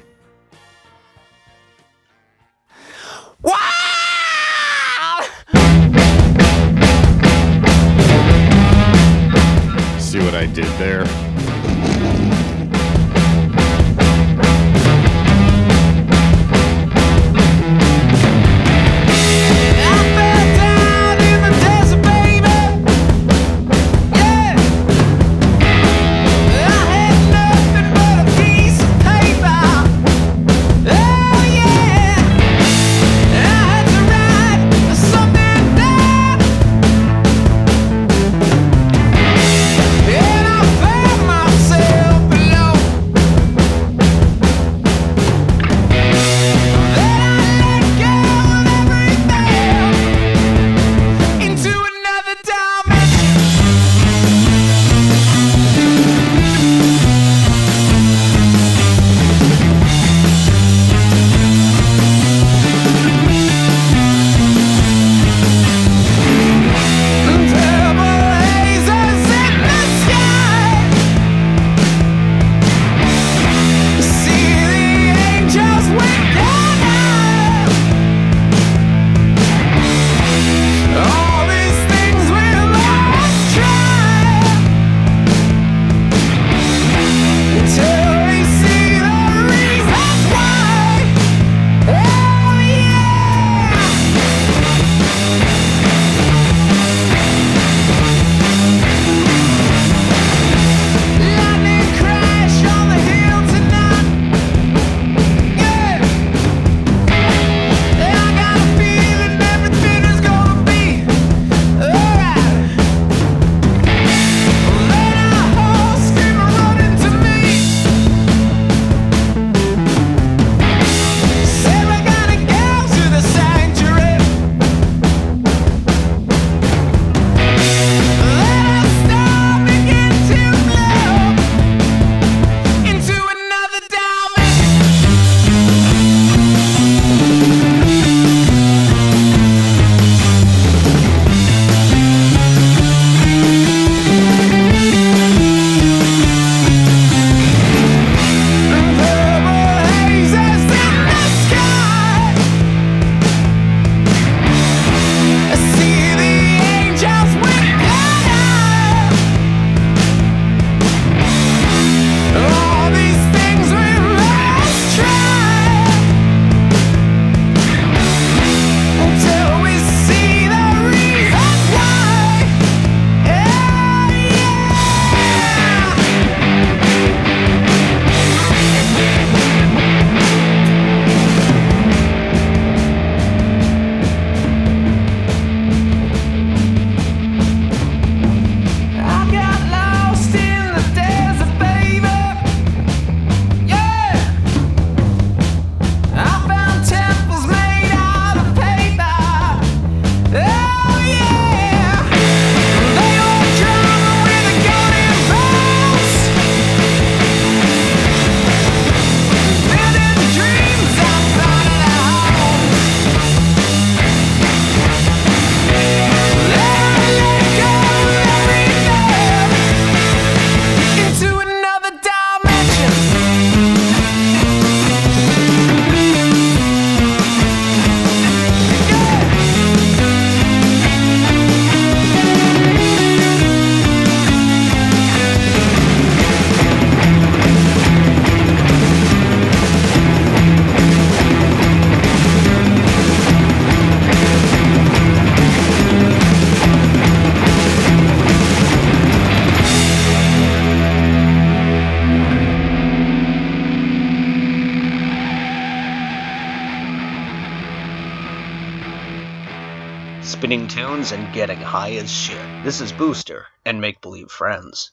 getting high as shit. This is Booster and Make Believe Friends.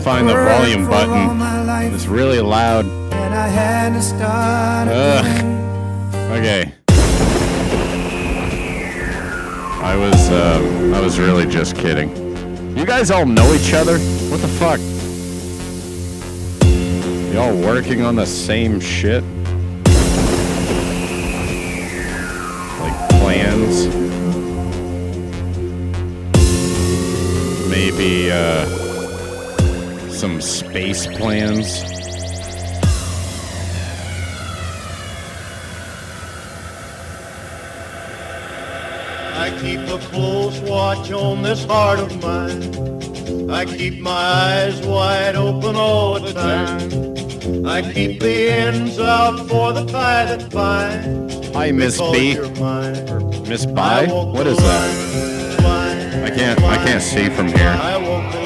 Find the volume button. It's really loud. and I had to start Ugh. Okay. I was uh, I was really just kidding. You guys all know each other? What the fuck? Y'all working on the same shit? Plans? I keep a close watch on this heart of mine. I keep my eyes wide open all the time. I keep the ends out for the tie that binds. Hi, Miss Because B. you're. Miss Bi? What is that? I can't I can't see from here.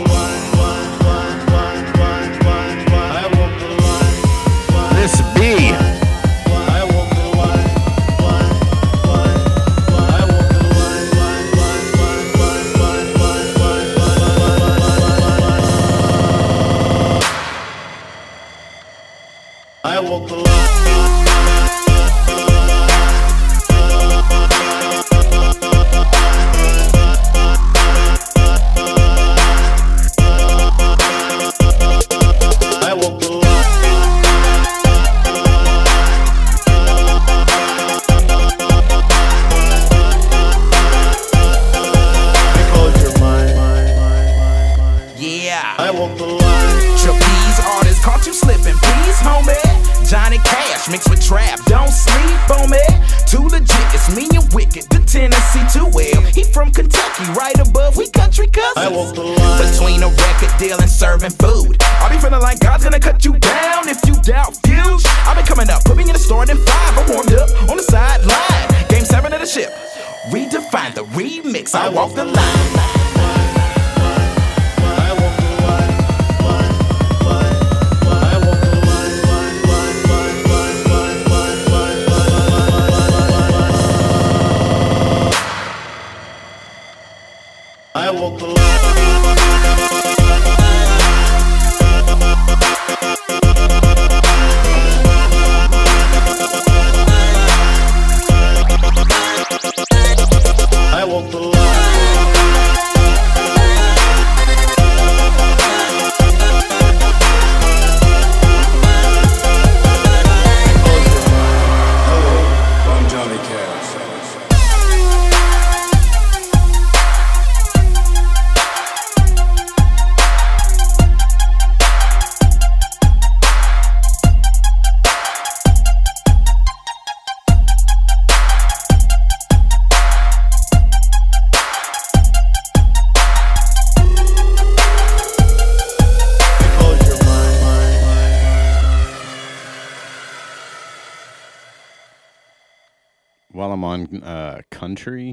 I walk serving food. I be feeling like God's gonna cut you down if you doubt fuse. I've been coming up, put me in the store and then five. I warmed up on the sideline. Game seven of the ship. Redefine the remix. I walk the line. Country.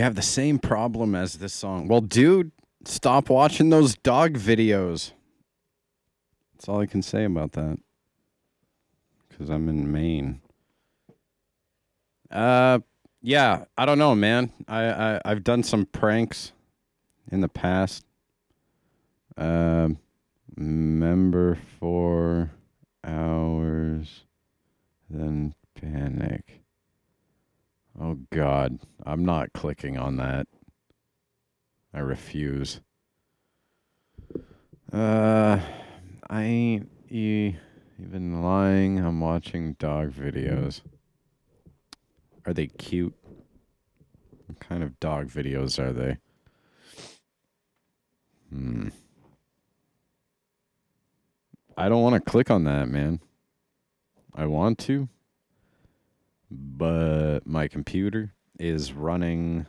You have the same problem as this song. Well, dude, stop watching those dog videos. That's all I can say about that. Cuz I'm in Maine. Uh yeah, I don't know, man. I, I I've done some pranks in the past. Um member four hours, then panic. Oh God, I'm not clicking on that. I refuse. Uh, I ain't e- even lying. I'm watching dog videos. Are they cute? What kind of dog videos are they? Hmm. I don't want to click on that, man. I want to, but my computer is running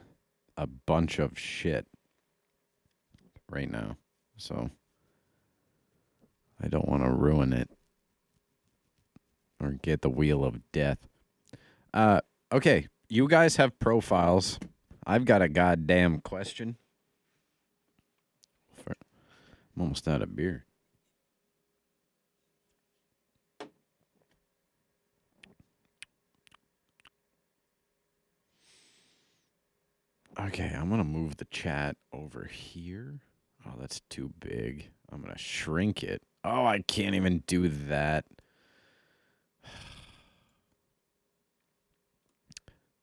a bunch of shit right now. So I don't want to ruin it or get the wheel of death. Uh okay, you guys have profiles. I've got a goddamn question. I'm almost out of beer. Okay, I'm gonna move the chat over here. Oh, that's too big. I'm gonna shrink it. Oh, I can't even do that.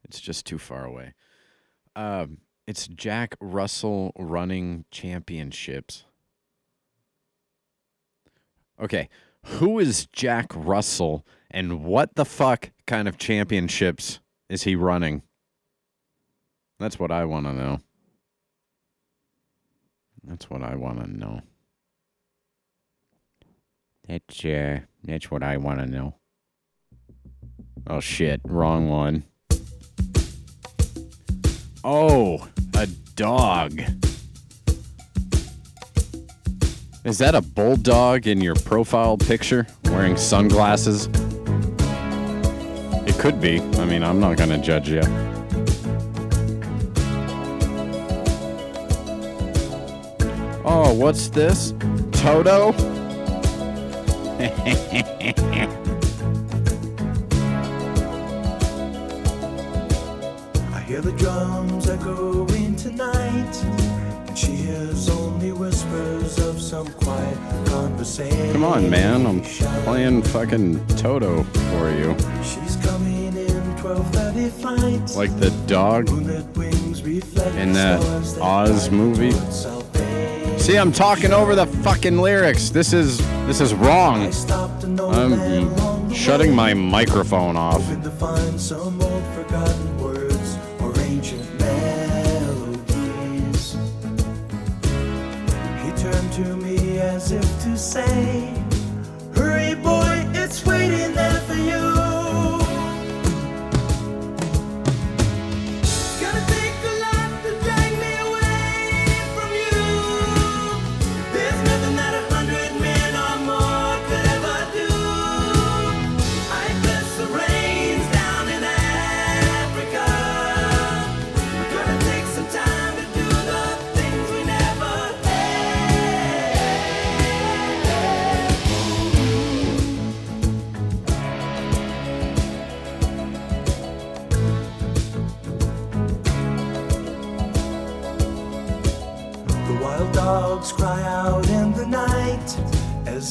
It's just too far away. Um, it's Jack Russell running championships. Okay, who is Jack Russell and what the fuck kind of championships is he running? That's what I want to know. That's what I want to know. That's uh, that's what I want to know. Oh shit, wrong one. Oh, a dog. Is that a bulldog in your profile picture wearing sunglasses? It could be. I mean, I'm not going to judge you. Oh, what's this? Toto? I hear the drums echoing tonight, and she hears only whispers of some quiet conversation. Come on, man. I'm playing fucking Toto for you. She's coming in 12:30 flight. Like the dog in that Oz movie. See, I'm talking over the fucking lyrics. This is this is wrong. I'm shutting my microphone off. as if to say, Hurry, boy, it's waiting there for you.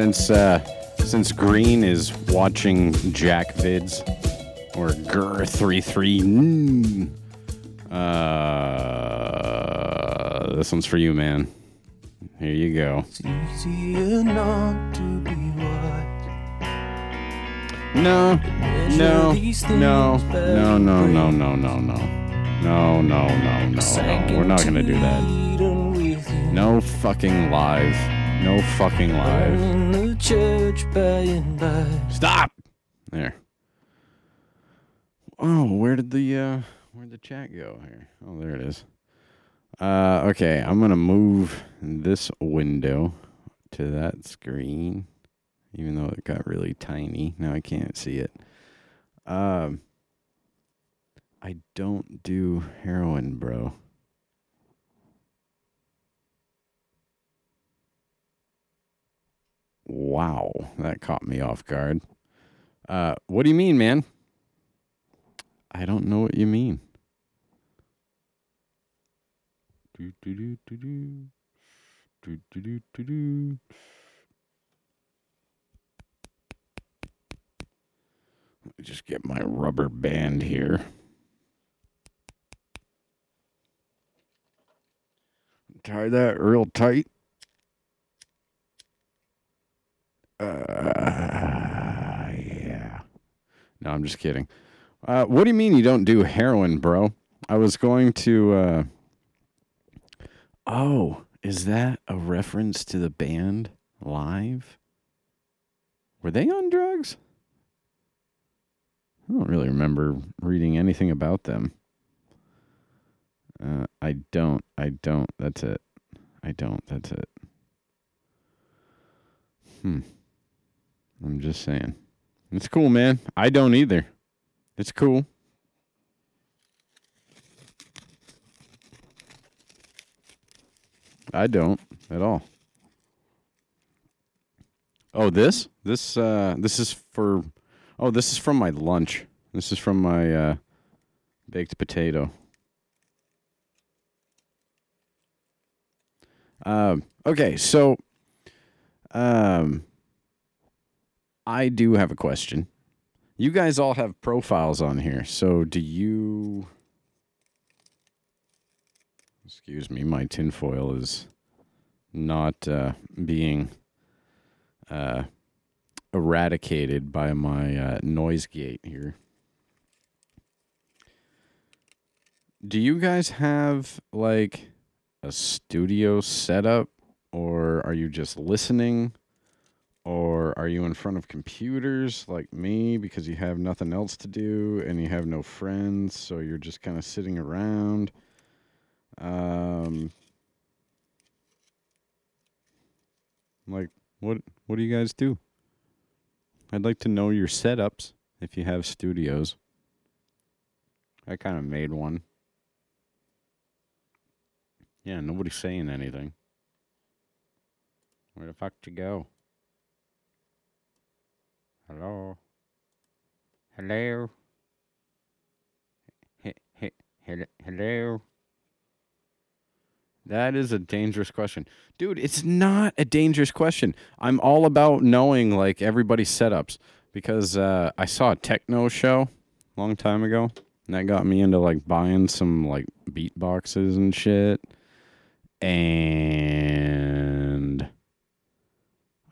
Since uh, since Green is watching Jack vids or Grr33, mm, uh, this one's for you, man. Here you go. easier not to be wise. No, no, no, no, no, no, no, no, no, no, no, no, no, no. We're not gonna do that. No fucking live. No fucking live. In the church by and by. Stop. There. Oh, where did the uh where did the chat go here? Oh, there it is. Uh okay, I'm going to move this window to that screen even though it got really tiny. Now I can't see it. Um I don't do heroin, bro. Wow, that caught me off guard. Uh, what do you mean, man? I don't know what you mean. Do, do, do, do, do. Do, do. Let me just get my rubber band here. Tie that real tight. Uh, yeah. No, I'm just kidding. Uh, what do you mean you don't do heroin, bro? I was going to. Uh... Oh, is that a reference to the band live? Were they on drugs? I don't really remember reading anything about them. Uh, I don't. I don't. That's it. I don't. That's it. Hmm. I'm just saying. It's cool, man. I don't either. It's cool. I don't at all. Oh, this? This uh this is for Oh, this is from my lunch. This is from my uh baked potato. Um okay, so um I do have a question. You guys all have profiles on here. So do you Excuse me, my tinfoil is not uh, being uh, eradicated by my uh, noise gate here. Do you guys have like a studio setup, or are you just listening, or are you in front of computers like me because you have nothing else to do and you have no friends, so you're just kind of sitting around? Um, like what what do you guys do? I'd like to know your setups if you have studios. I kind of made one. Yeah, nobody's saying anything. Where the fuck you go? Hello? Hello? He- he- hel- Hello? That is a dangerous question. Dude, it's not a dangerous question. I'm all about knowing like everybody's setups because uh, I saw a techno show a long time ago and that got me into like buying some like beatboxes and shit. And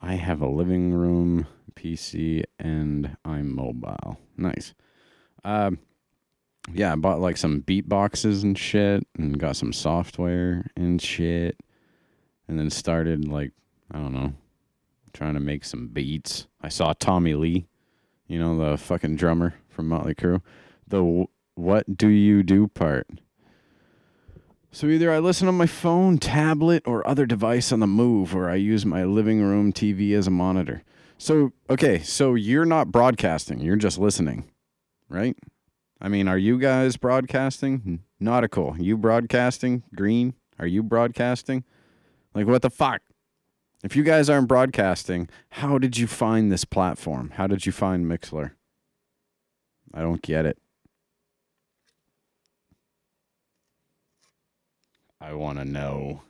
I have a living room PC and I'm mobile. Nice. Um yeah, I bought like some beat boxes and shit and got some software and shit. And then started like, I don't know, trying to make some beats. I saw Tommy Lee, you know, the fucking drummer from Motley Crue. The what do you do part. So either I listen on my phone, tablet, or other device on the move, or I use my living room TV as a monitor. So, okay, so you're not broadcasting, you're just listening, right? I mean, are you guys broadcasting? Nautical, you broadcasting? Green, are you broadcasting? Like, what the fuck? If you guys aren't broadcasting, how did you find this platform? How did you find Mixlr? I don't get it. I want to know.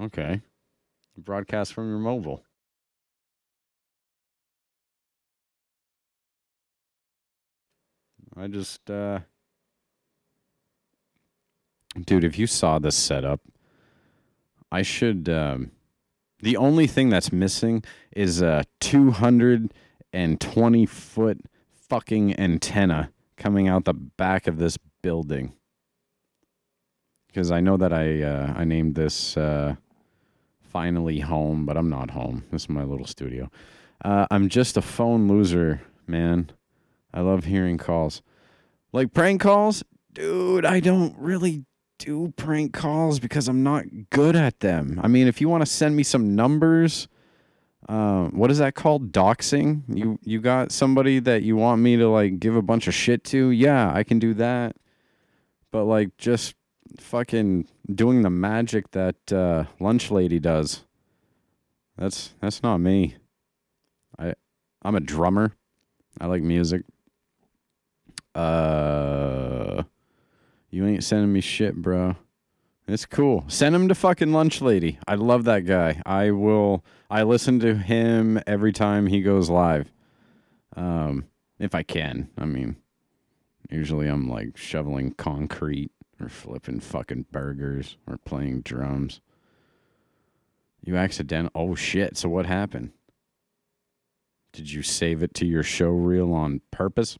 Okay. Broadcast from your mobile. I just uh Dude, if you saw this setup, I should um the only thing that's missing is a 220 foot fucking antenna coming out the back of this building. Because I know that I uh, I named this uh, finally home, but I'm not home. This is my little studio. Uh, I'm just a phone loser, man. I love hearing calls. Like prank calls, dude, I don't really do prank calls because I'm not good at them. I mean, if you want to send me some numbers, uh, what is that called? Doxing? You you got somebody that you want me to like give a bunch of shit to? Yeah, I can do that. But like just fucking doing the magic that uh, lunch lady does. That's that's not me. I I'm a drummer. I like music. Uh, you ain't sending me shit, bro. It's cool. Send him to fucking lunch lady. I love that guy. I will. I listen to him every time he goes live. Um, if I can. I mean, usually I'm like shoveling concrete or flipping fucking burgers or playing drums. You accident. Oh shit! So what happened? Did you save it to your show reel on purpose?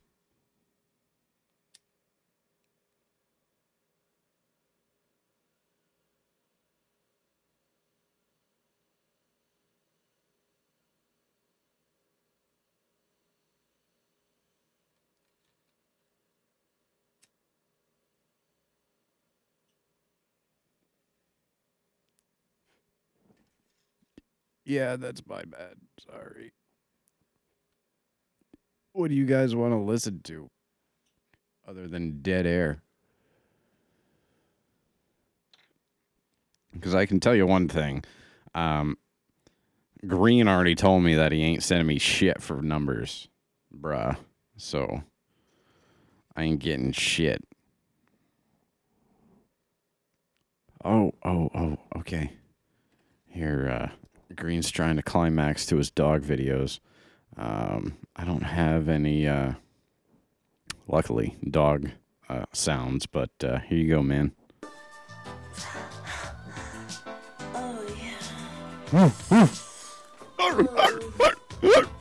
Yeah, that's my bad. Sorry. What do you guys want to listen to other than dead air? Because I can tell you one thing. Um, Green already told me that he ain't sending me shit for numbers, bruh. So I ain't getting shit. Oh, oh, oh, okay. Here, uh, Green's trying to climax to his dog videos. Um, I don't have any, uh, luckily, dog uh, sounds, but uh, here you go, man. Yeah,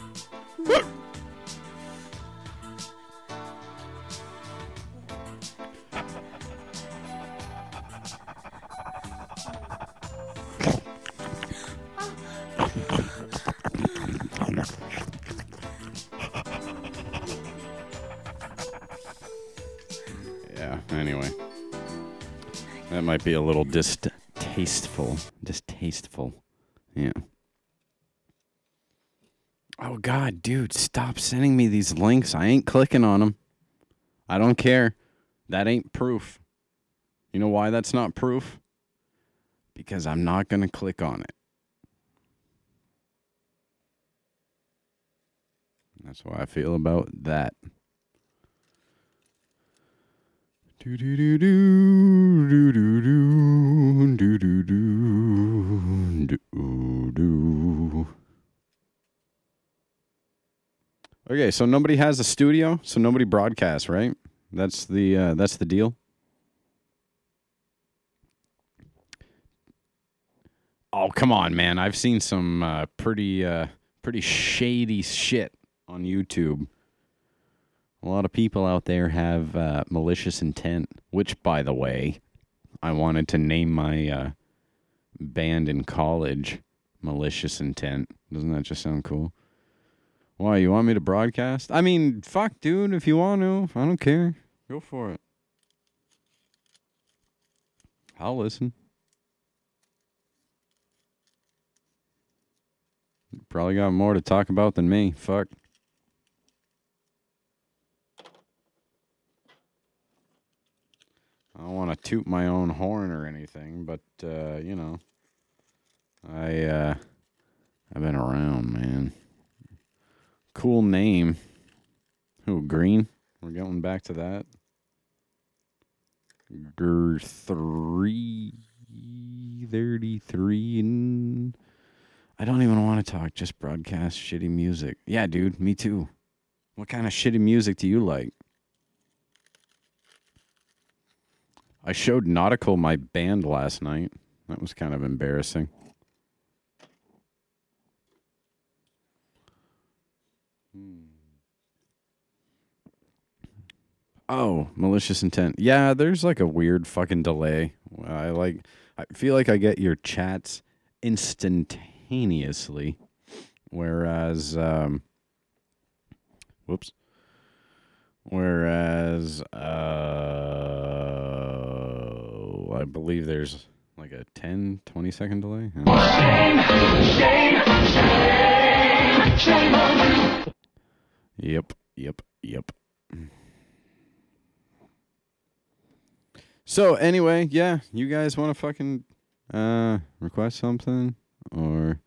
be a little distasteful. Distasteful. Yeah. Oh, God, dude, stop sending me these links. I ain't clicking on them. I don't care. That ain't proof. You know why that's not proof? Because I'm not going to click on it. That's how I feel about that. Do do do do do do do do do do do do. Okay, so nobody has a studio, so nobody broadcasts, right? That's the uh, that's the deal. Oh come on, man! I've seen some uh, pretty uh, pretty shady shit on YouTube. A lot of people out there have uh, malicious intent, which, by the way, I wanted to name my uh, band in college Malicious Intent. Doesn't that just sound cool? Why, you want me to broadcast? I mean, fuck, dude, if you want to, I don't care. Go for it. I'll listen. Probably got more to talk about than me. Fuck. I don't want to toot my own horn or anything, but uh, you know, I uh, I've been around, man. Cool name. Who Green? We're going back to that. Gur three thirty three I don't even want to talk. Just broadcast shitty music. Yeah, dude. Me too. What kind of shitty music do you like? I showed Nautical my band last night. That was kind of embarrassing. Oh, malicious intent. Yeah, there's like a weird fucking delay. I like I feel like I get your chats instantaneously whereas um whoops. Whereas uh I believe there's like a 10 20 second delay. Yep, yep, yep. So anyway, yeah, you guys want to fucking uh request something or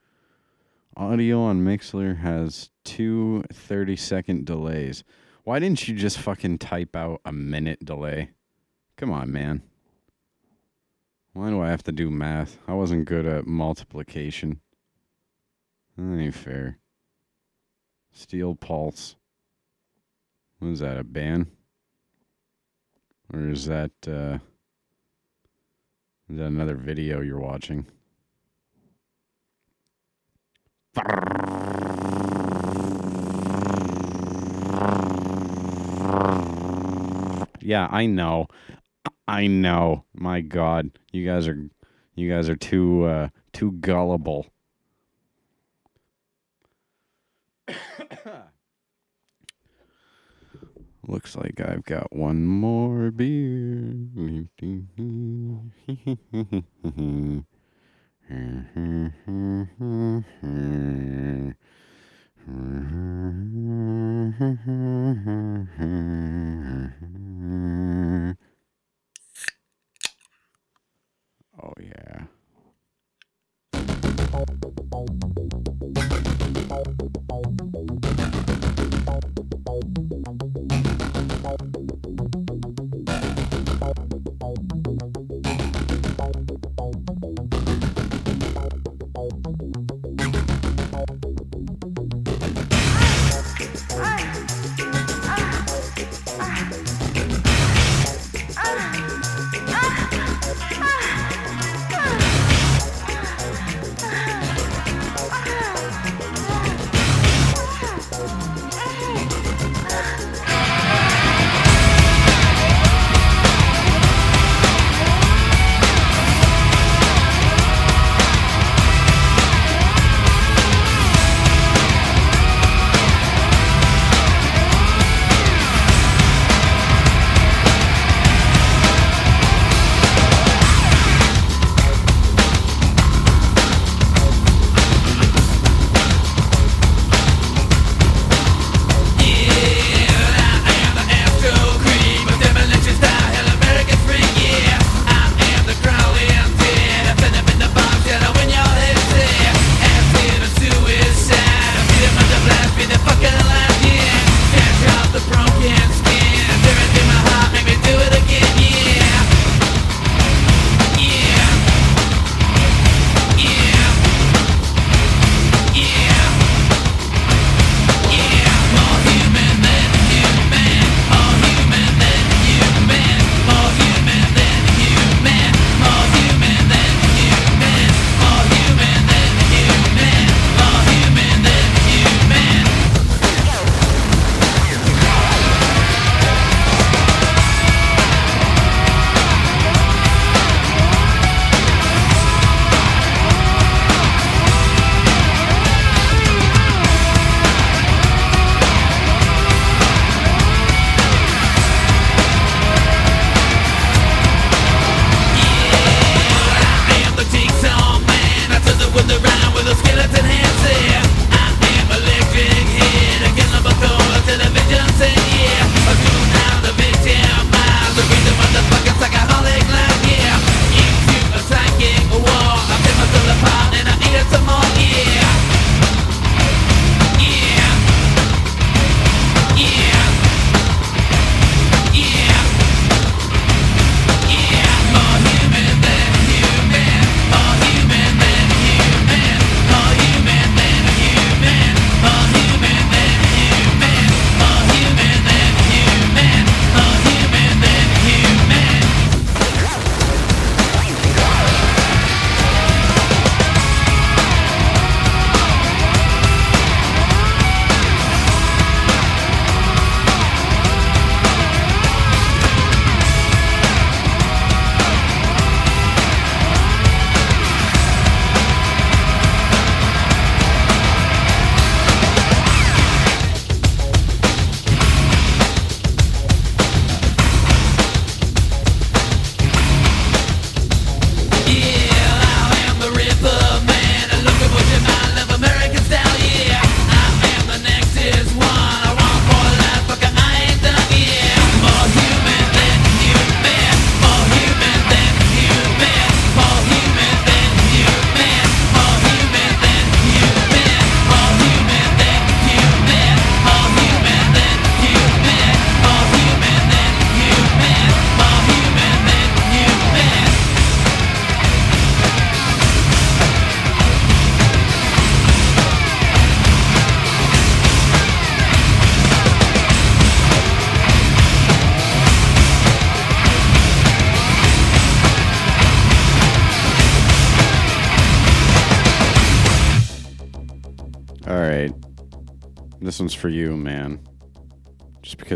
audio on Mixlr has two 30 second delays. Why didn't you just fucking type out a minute delay? Come on, man. Why do I have to do math? I wasn't good at multiplication. That ain't fair. Steel Pulse. What is that, a band? Or is that uh is that another video you're watching? Yeah, I know. I know. My God, you guys are you guys are too uh, too gullible. Looks like I've got one more beer. Oh, yeah.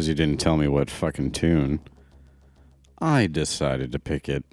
because you didn't tell me what fucking tune, I decided to pick it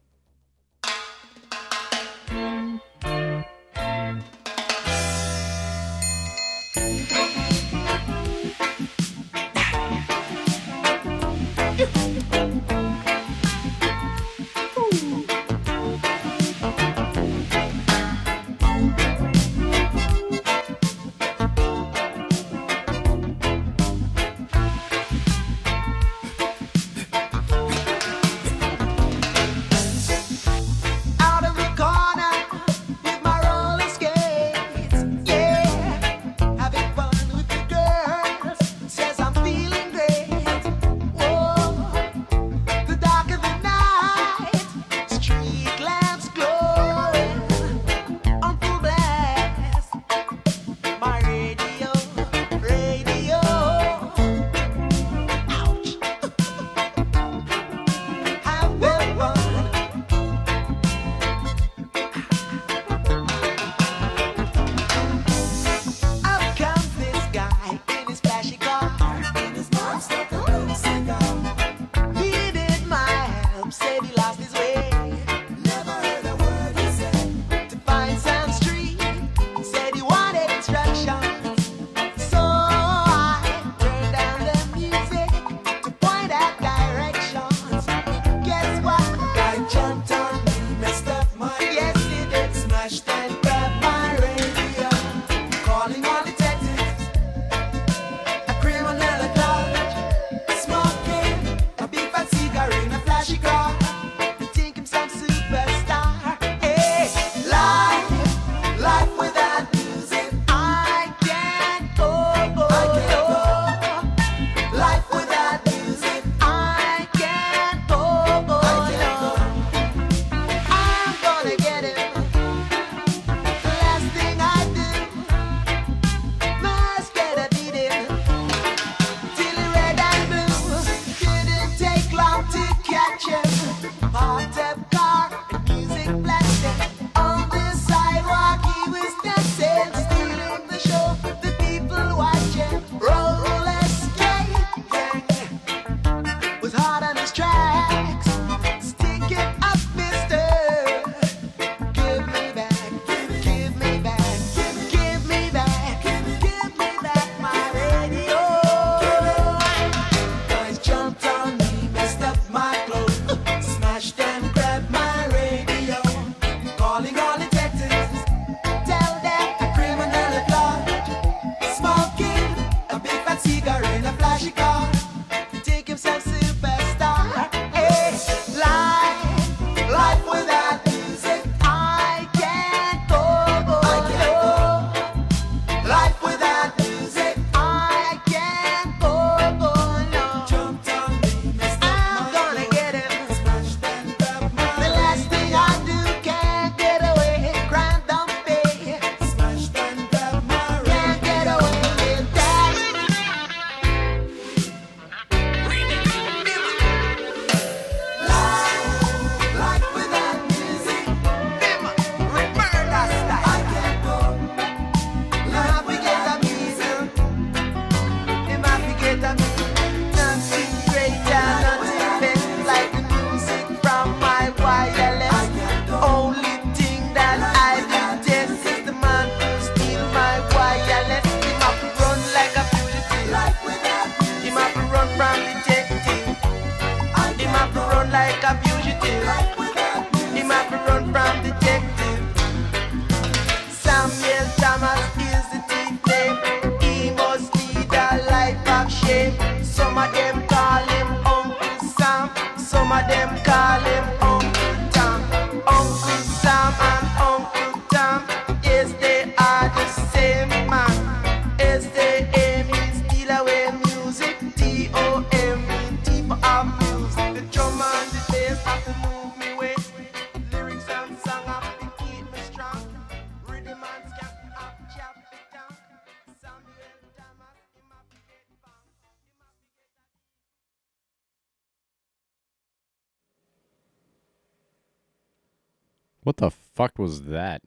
was that?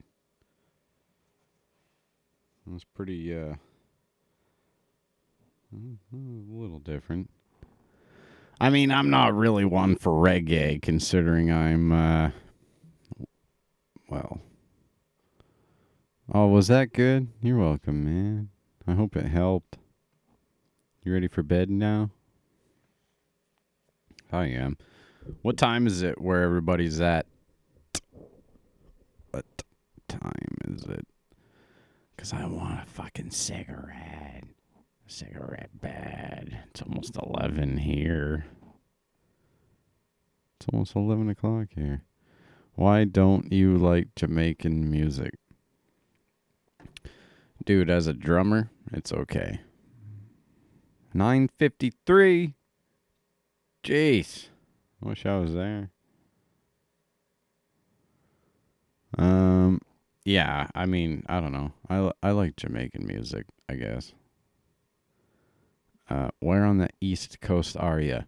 It was pretty, uh, mm-hmm, a little different. I mean, I'm not really one for reggae, considering I'm, uh, well. Oh, was that good? You're welcome, man. I hope it helped. You ready for bed now? I am. What time is it where everybody's at? What time is it? Because I want a fucking cigarette. Cigarette bed. It's almost 11 here. It's almost 11 o'clock here. Why don't you like Jamaican music? Dude, as a drummer, it's okay. 953. Jeez. Wish I was there. Um yeah, I mean, I don't know. I I like Jamaican music, I guess. Uh where on the East Coast are you?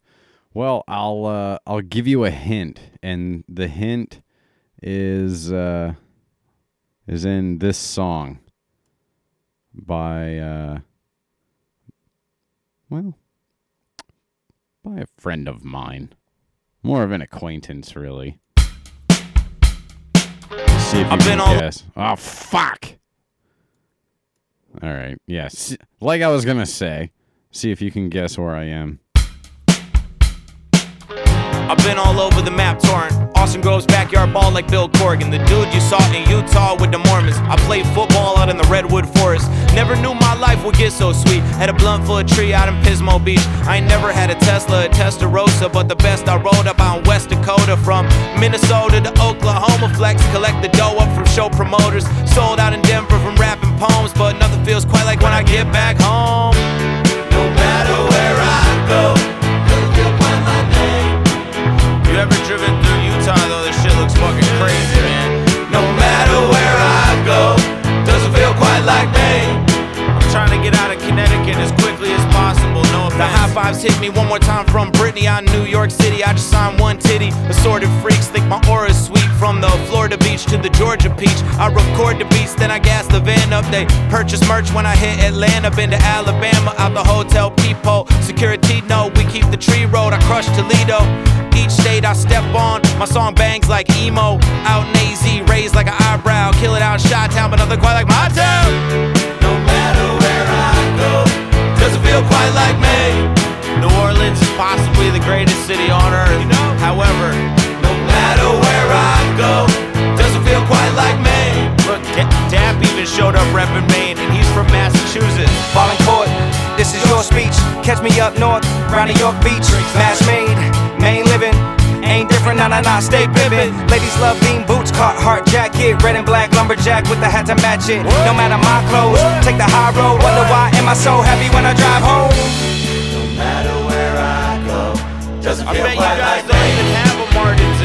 Well, I'll uh I'll give you a hint and the hint is uh is in this song by uh well by a friend of mine. More of an acquaintance, really. See if I've been all- guess. Oh fuck! All right, yes. Like I was gonna say, see if you can guess where I am. I've been all over the map touring. Austin Grove's backyard ball like Bill Corgan. The dude you saw in Utah with the Mormons. I played football out in the Redwood Forest. Never knew my life would get so sweet. Had a blunt full of tree out in Pismo Beach. I ain't never had a Tesla, a Testarossa, but the best I rode up on West Dakota. From Minnesota to Oklahoma, flex, collect the dough up from show promoters. Sold out in Denver from rapping poems, but nothing feels quite like when I get back home. No matter where I go. Ever driven through Utah though? This shit looks fucking crazy, fives hit me one more time from Brittany on New York City. I just signed one titty. Assorted freaks think my aura's sweet. From the Florida beach to the Georgia peach. I record the beats, then I gas the van up. They purchase merch when I hit Atlanta. Been to Alabama, out the hotel peephole. Security, no, we keep the tree road. I crush Toledo. Each state I step on, my song bangs like emo. Out in AZ, raised like an eyebrow. Kill it out in Shot Town, but nothing quite like my town. No matter where I go, doesn't feel quite like me. Possibly the greatest city on earth. However, no matter where I go, doesn't feel quite like me. Look, Da- Dap even showed up repping Maine, and he's from Massachusetts. Falling court, this is your speech. Catch me up north, round New York Beach. Mass made, Maine living. Ain't different, nah, nah, nah, stay pimpin'. Ladies love bean boots, Carhartt jacket. Red and black lumberjack with the hat to match it. No matter my clothes, take the high road. Wonder why am I so happy when I drive home? I bet you guys don't even have a Martins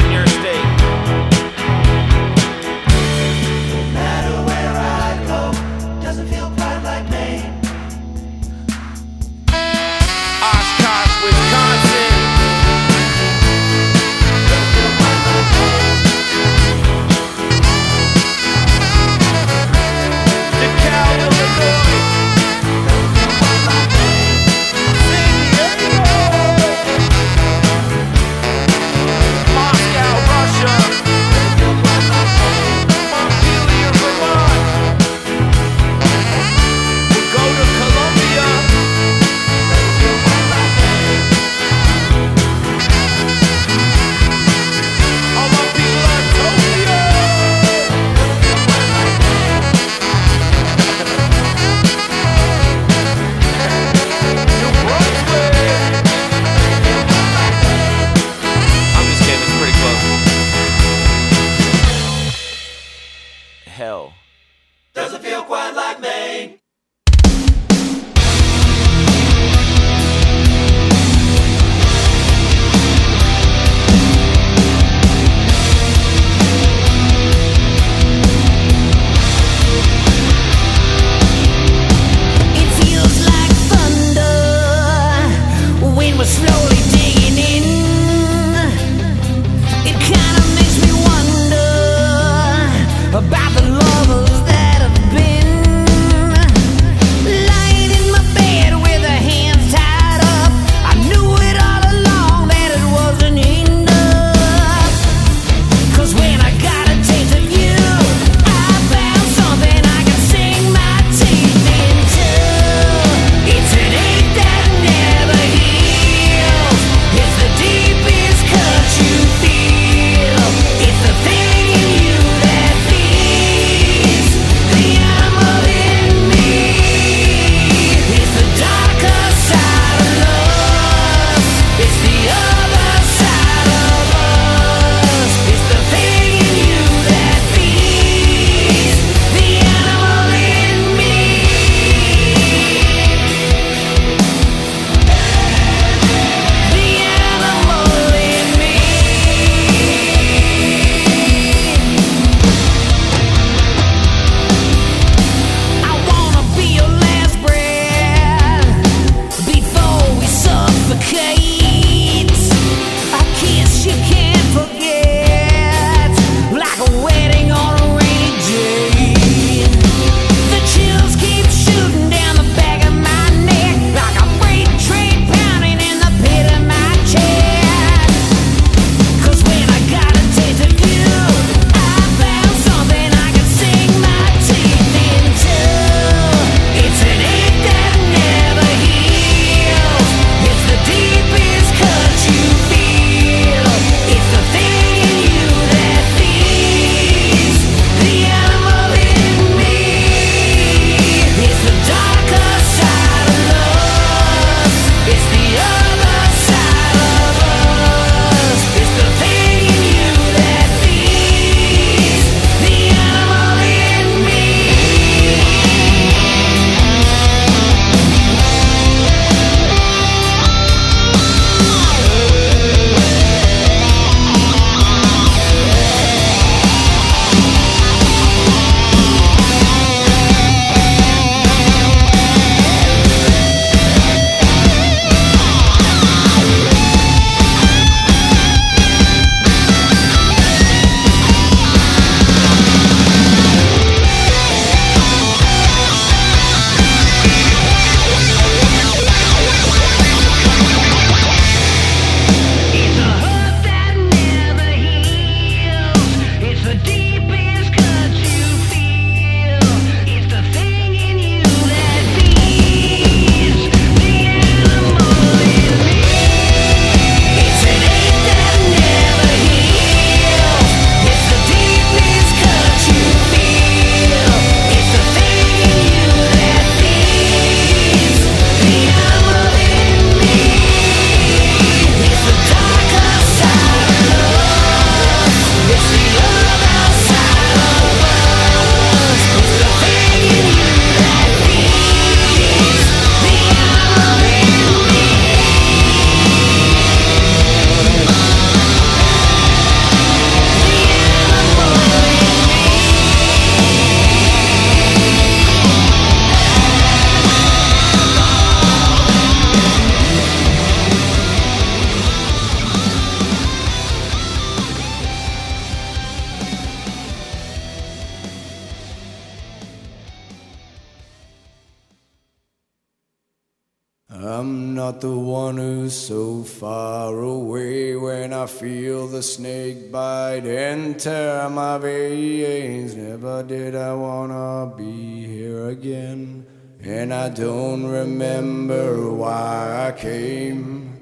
not the one who's so far away when I feel the snake bite enter my veins. Never did I wanna be here again, and I don't remember why I came.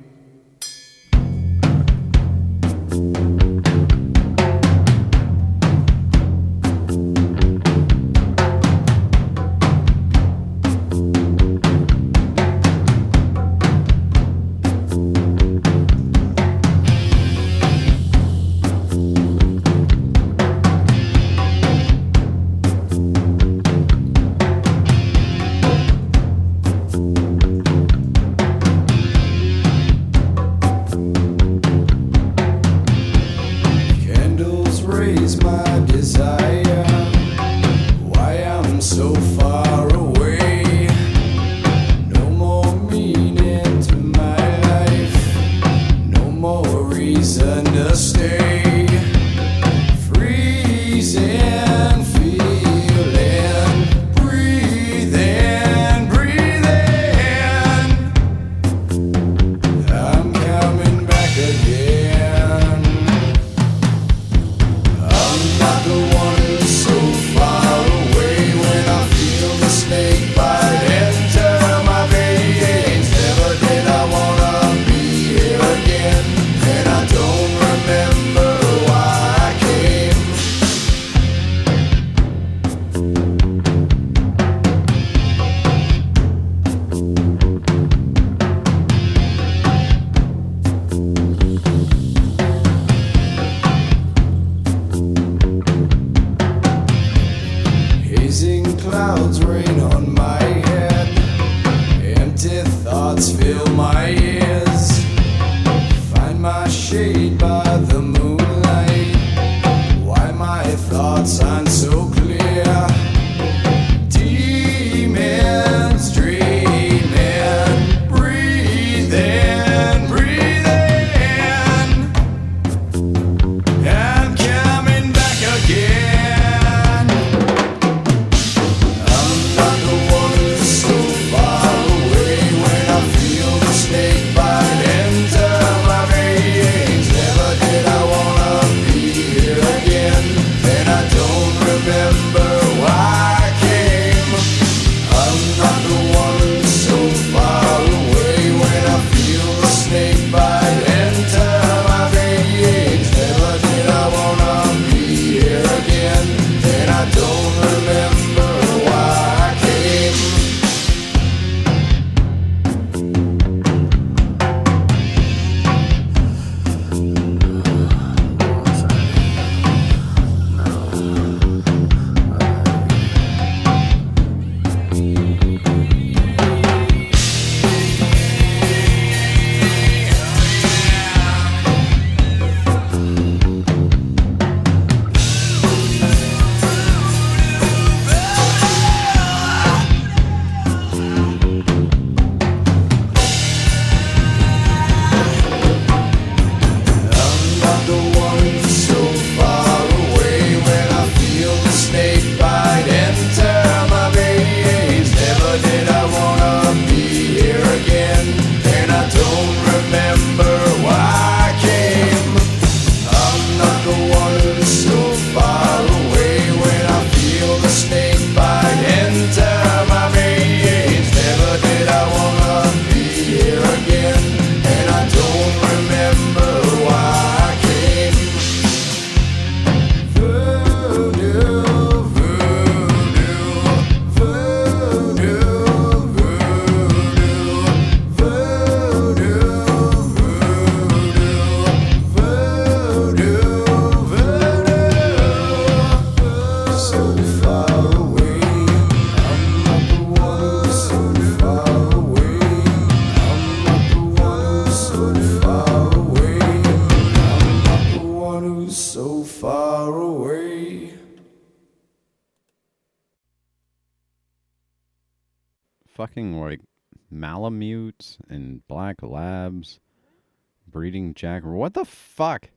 reading Jack. What the fuck?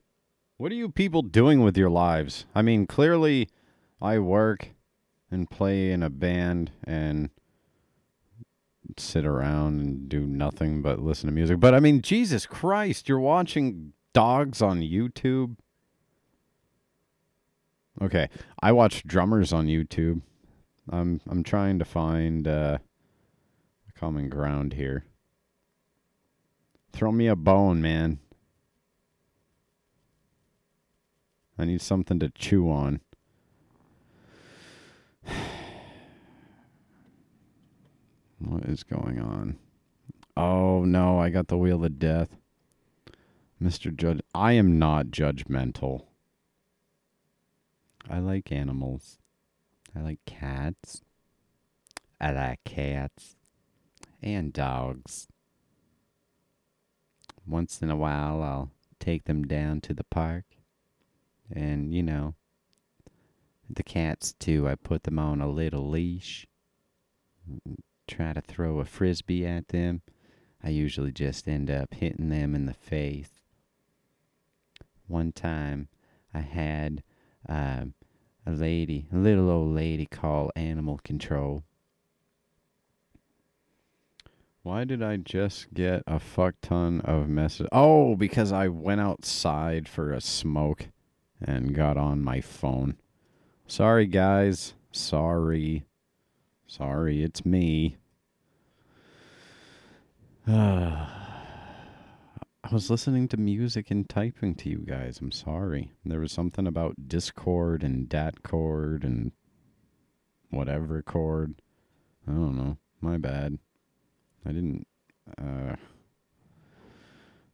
What are you people doing with your lives? I mean, clearly I work and play in a band and sit around and do nothing but listen to music. But I mean, Jesus Christ, you're watching dogs on YouTube. Okay, I watch drummers on YouTube. I'm I'm trying to find uh, common ground here. Throw me a bone, man. I need something to chew on. What is going on? Oh no, I got the wheel of death. Mr. Judge, I am not judgmental. I like animals. I like cats. I like cats. And dogs. Once in a while, I'll take them down to the park. And, you know, the cats too. I put them on a little leash. Try to throw a frisbee at them. I usually just end up hitting them in the face. One time, I had uh, a lady, a little old lady, call animal control. Why did I just get a fuck ton of messages? Oh, because I went outside for a smoke and got on my phone. Sorry, guys. Sorry. Sorry, it's me. I was listening to music and typing to you guys. I'm sorry. There was something about Discord and Datcord and whatever chord. I don't know. My bad. I didn't. Uh,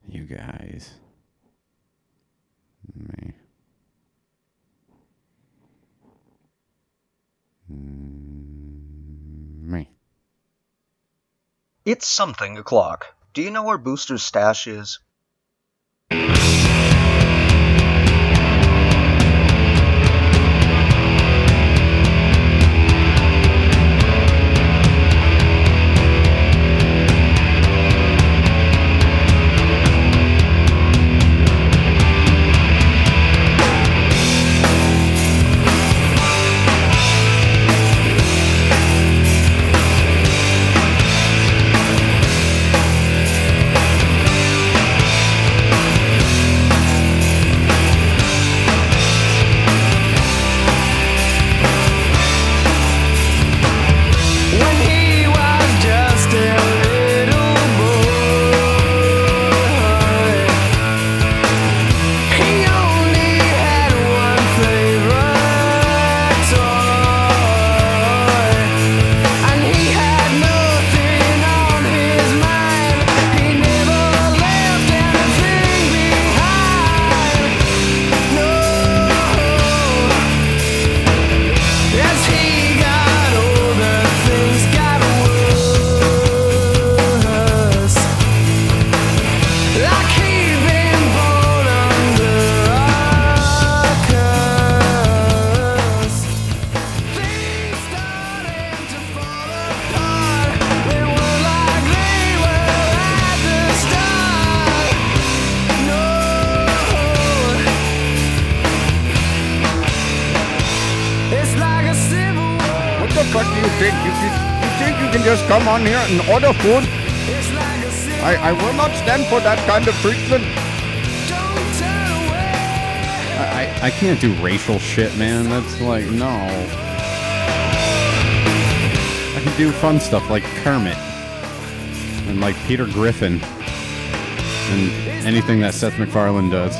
you guys. Me. Mm, me. It's something o'clock. Do you know where Booster's stash is? On here and order food? I, I will not stand for that kind of treatment. I, I, I can't do racial shit, man. That's like, no. I can do fun stuff like Kermit and like Peter Griffin and anything that Seth MacFarlane does.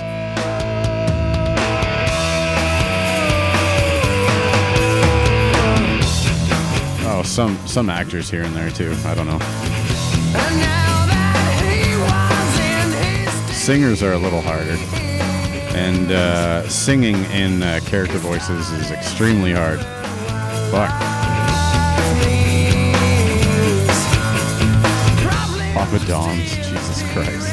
Some some actors here and there too. I don't know. Singers are a little harder, and uh, singing in uh, character voices is extremely hard. Fuck. Papa Dom's, Jesus Christ.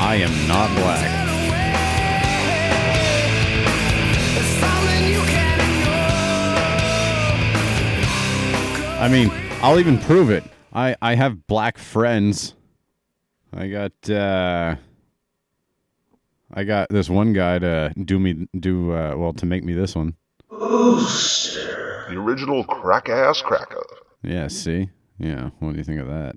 I am not black. I mean, I'll even prove it. I, I have black friends. I got uh, I got this one guy to do me do uh, well to make me this one. The original crack ass cracker. Yeah, see? Yeah, what do you think of that?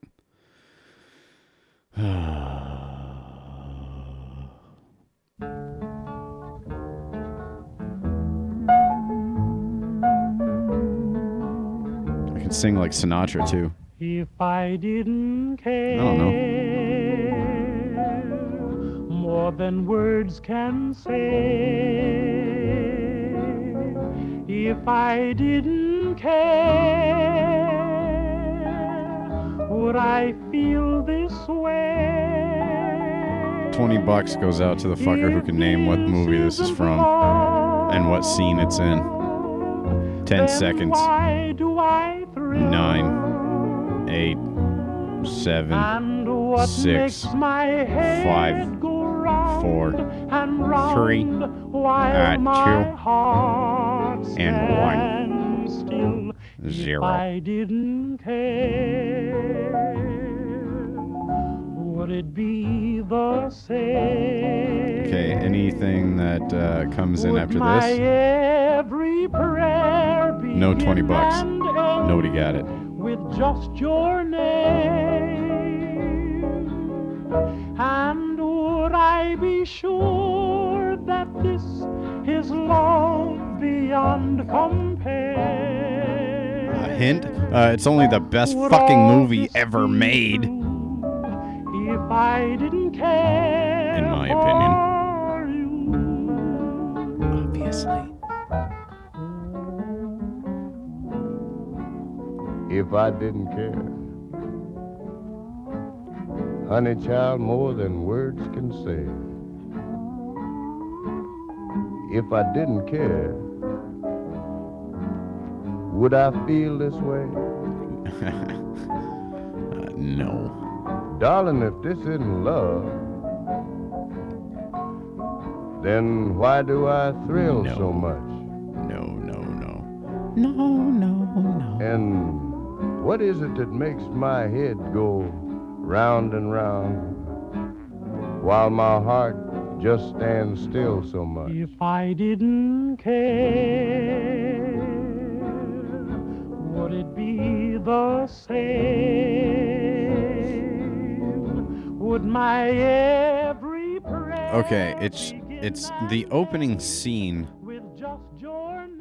I can sing like Sinatra too. If I didn't care I don't know. more than words can say, if I didn't care, would I feel this way? 20 bucks goes out to the fucker who can name what movie this is from and what scene it's in. 10 seconds. Why do I 9, 8, 7, And what 6, makes my head 5, go round 4, and round 3, while uh, 2, heart and 1. still? Zero. I didn't care, would it be the same? Okay, anything that uh, comes in after My this, every prayer be no 20 bucks. Nobody got it. with just your name. And would I be sure that this is love beyond compare? A hint? Uh, it's only the best fucking movie ever made, If I didn't care, in my opinion. Obviously. if I didn't care. Honey child, more than words can say. If I didn't care, would I feel this way? Uh, no. Darling, if this isn't love, then why do I thrill so much? No, no, no. No, no, no. And what is it that makes my head go round and round while my heart just stands still so much? If I didn't care, would it be the same? Would my every prayer Okay, it's it's the opening scene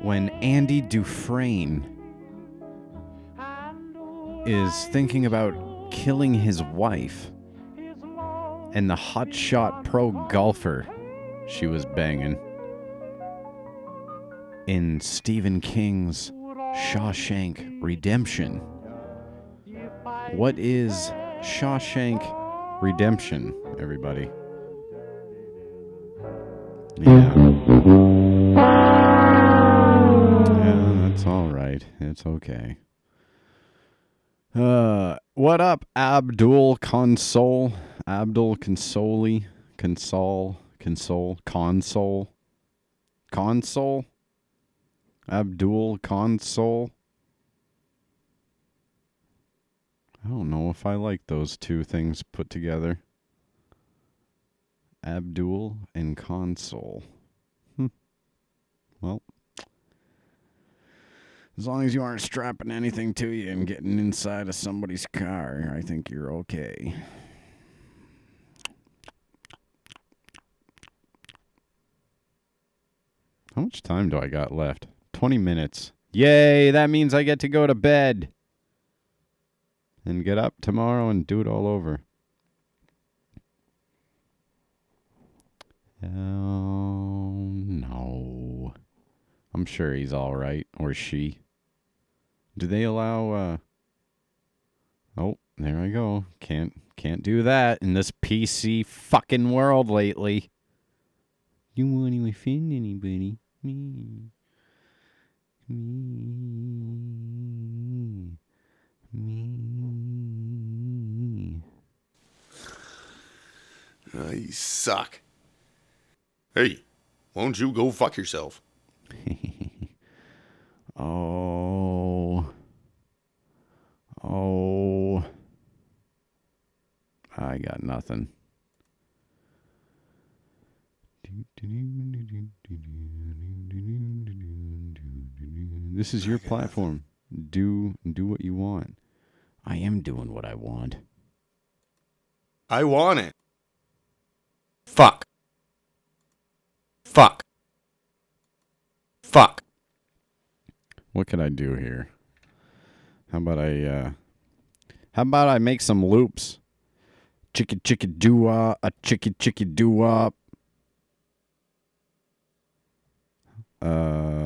when Andy Dufresne is thinking about killing his wife and the hotshot pro golfer she was banging in Stephen King's Shawshank Redemption. What is Shawshank Redemption, everybody? Yeah. Yeah, that's all right. It's okay. Uh, what up, Abdul Console? Abdul Consoli? Console? Console? Console? Console? Abdul Console? I don't know if I like those two things put together. Abdul and console. Hmm. Well, as long as you aren't strapping anything to you and getting inside of somebody's car, I think you're okay. How much time do I got left? 20 minutes. Yay, that means I get to go to bed and get up tomorrow and do it all over. Oh, no. I'm sure he's all right. Or she. Do they allow, uh... Oh, there I go. Can't, can't do that in this PC fucking world lately. You want to offend anybody? Me me, me. Oh, you suck. Hey, won't you go fuck yourself? oh. Oh. I got nothing. Do, do, do, this is your platform. Do do what you want. I am doing what I want. I want it. Fuck. Fuck. Fuck. What can I do here? How about I uh how about I make some loops? Chicky chicky doo a chicky chicky doo up. Uh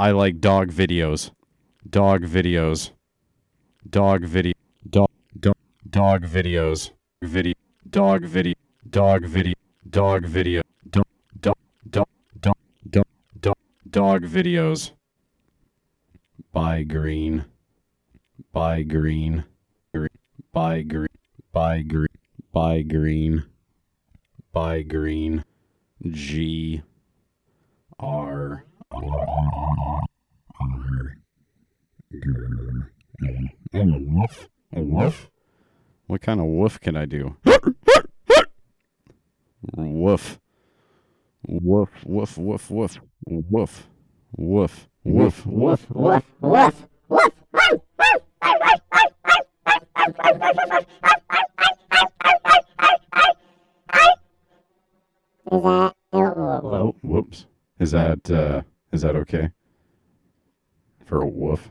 I like dog videos. Dog videos. Dog video dog dog dog videos. Video dog video dog video dog video dog dog dog dog dog dog videos. By green. By green. By green. By green. By green. By green. G. R. A woof. A woof. What kind of woof can I do? woof. Woof. Woof. Woof. Woof. Woof. Woof. Woof. Woof. Woof. Woof. Oh, whoops. Is that uh is that okay? For a woof?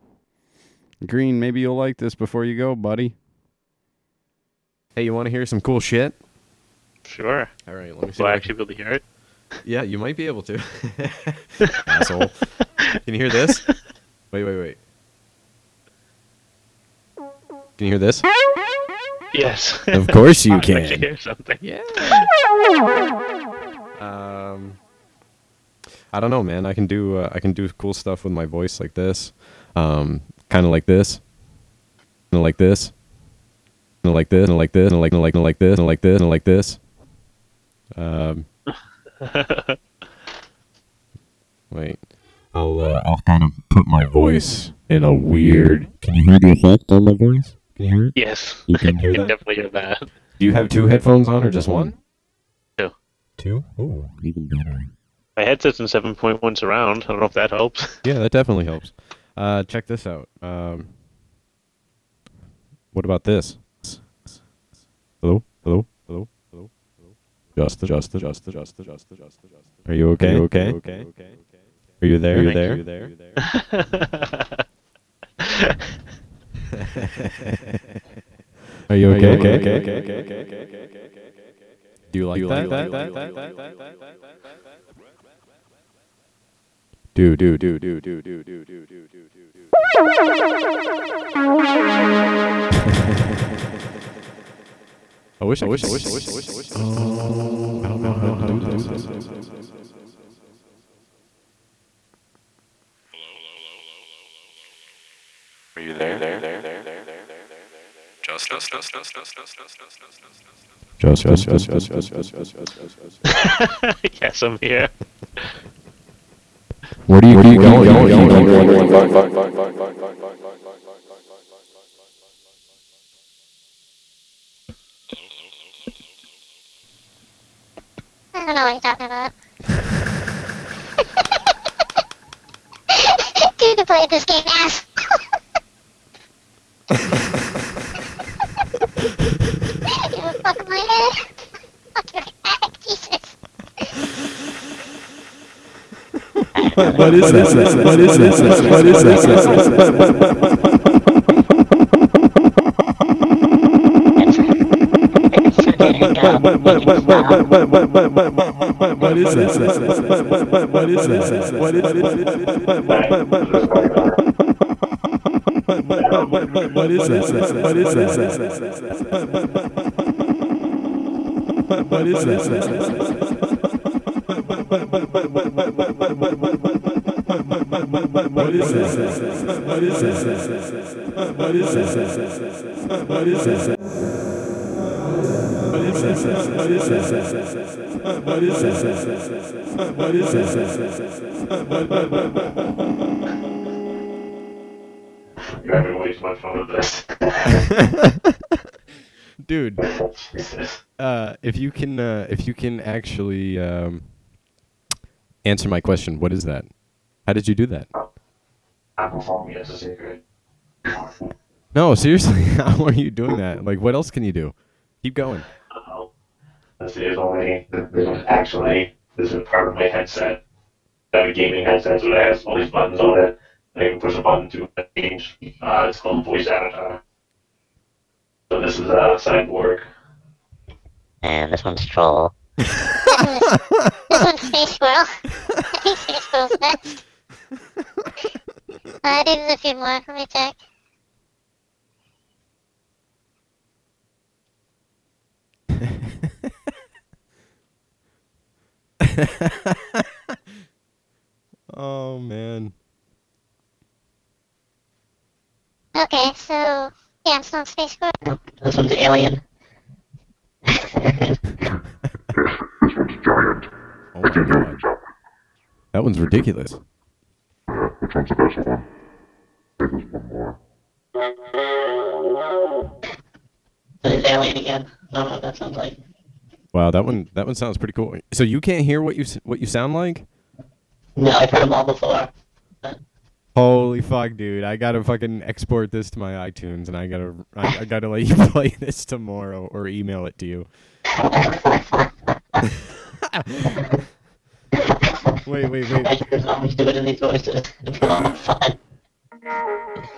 Green, maybe you'll like this before you go, buddy. Hey, you want to hear some cool shit? Sure. All right, let me see. Will if I I actually be able to hear it? Yeah, you might be able to. Asshole. Can you hear this? Wait, wait, wait. Can you hear this? Yes. Of course you I can can. hear something. Yeah. Um, I don't know, man. I can do uh, I can do cool stuff with my voice like this, um, kind of like this, and like this, and like this, and like this, and like and like and like this, and like this, and like this. Um, wait. I'll uh, I'll kind of put my voice in a weird. Can you hear the effect on my voice? Can you hear it? Yes. You can hear I that? definitely hear that. Do you have two headphones on or just one? Two. Two? Ooh, even better. My headset's in 7.1 surround. I don't know if that helps. Yeah, that definitely helps. Uh, check this out. Um, what about this? Hello? Hello? Hello? Hello? Hello? Just, just, just, just, just, just, just. Are you okay? okay? Okay? Okay. Are you there? Are you there? you. There? Are you okay? okay? Okay? Okay? Okay? Okay? Okay? Okay. Do you like that? That? That? That? That? That? Do do do do do do do do do do do. I wish I wish I wish I wish I wish I wish. Oh, I don't know how to do this. Are you there? There? There? There? There? There? there. Just, just, just, just, just, just, just, just, just, Just just just just just just just just just. Yes, I'm here. Where do you Where do you where go? do Go, you go, go? go, go, go, go, go, go, I don't know what you're talking about. Dude, to play this game, ass. I don't give a fuck. fuck my head. Fuck your head, Jesus. What is this? What is this? What is What is this? What is this? What is What is this? What is this? What is this? What is this? What is this? What is this? What is with this. Dude, uh, if you can, uh, if you can actually um, answer my question, what is that? How did you do that? Apple phone, yes, a secret. No, seriously, how are you doing that? Like, what else can you do? Keep going. This is only, this is actually, this is part of my headset. I have a gaming headset, so it has all these buttons on it. I can push a button to change. Uh, it's called Voice Avatar. So this is a sideboard. And this one's Troll. this one's Space Squirrel. I think Space Squirrel's next. I think there's a few more. Let me check. oh man. Okay, so yeah, I'm still on Space Squirrel. This one's Alien. Oh my god. That one's ridiculous. Which one's the best one? I think there's one more. This is Alien again. I don't know what that sounds like. Wow, that one that one sounds pretty cool. So you can't hear what you what you sound like? No, I've heard them all before. Holy fuck, dude! I gotta fucking export this to my iTunes, and I gotta I, I gotta let you play this tomorrow or email it to you. wait, wait, wait. I just always do it these voices. It's a fun.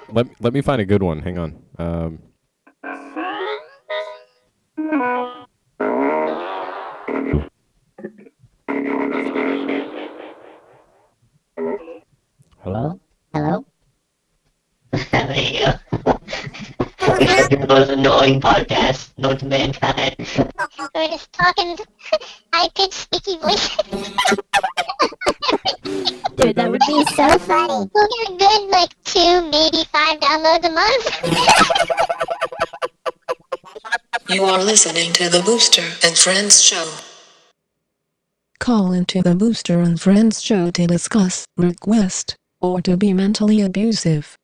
Let let me find a good one. Hang on. Um, Hello? Hello? there you go. You're those annoying podcasts known to mankind. We're just talking high pitched squeaky voices. Dude, that would be so funny. We'll get a good like two, maybe five downloads a month. You are listening to the Booster and Friends show. Call into the Booster and Friends show to discuss, request, or to be mentally abusive.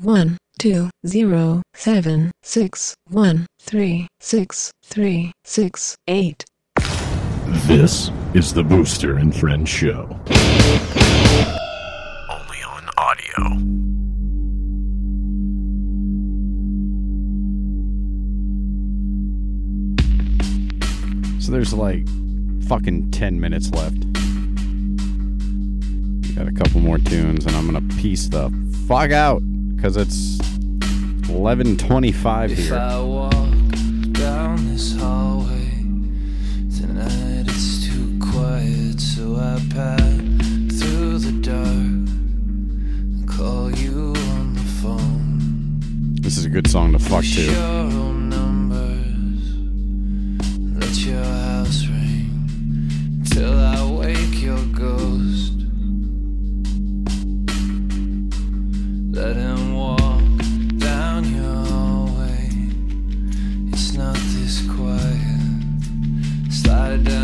1 2 0 7 6 1 3 6 3 6 8. This is the Booster and Friends Show. Only on audio. So there's like fucking 10 minutes left. Got a couple more tunes and I'm going to piece the fuck out cuz it's 11:25 If here. I walk down this hallway tonight, it's too quiet, so I pass through the dark and call you on the phone. This is a good song to fuck to. Numbers, let your house ring till I wake your ghost. Let him walk down your hallway. It's not this quiet. Slide down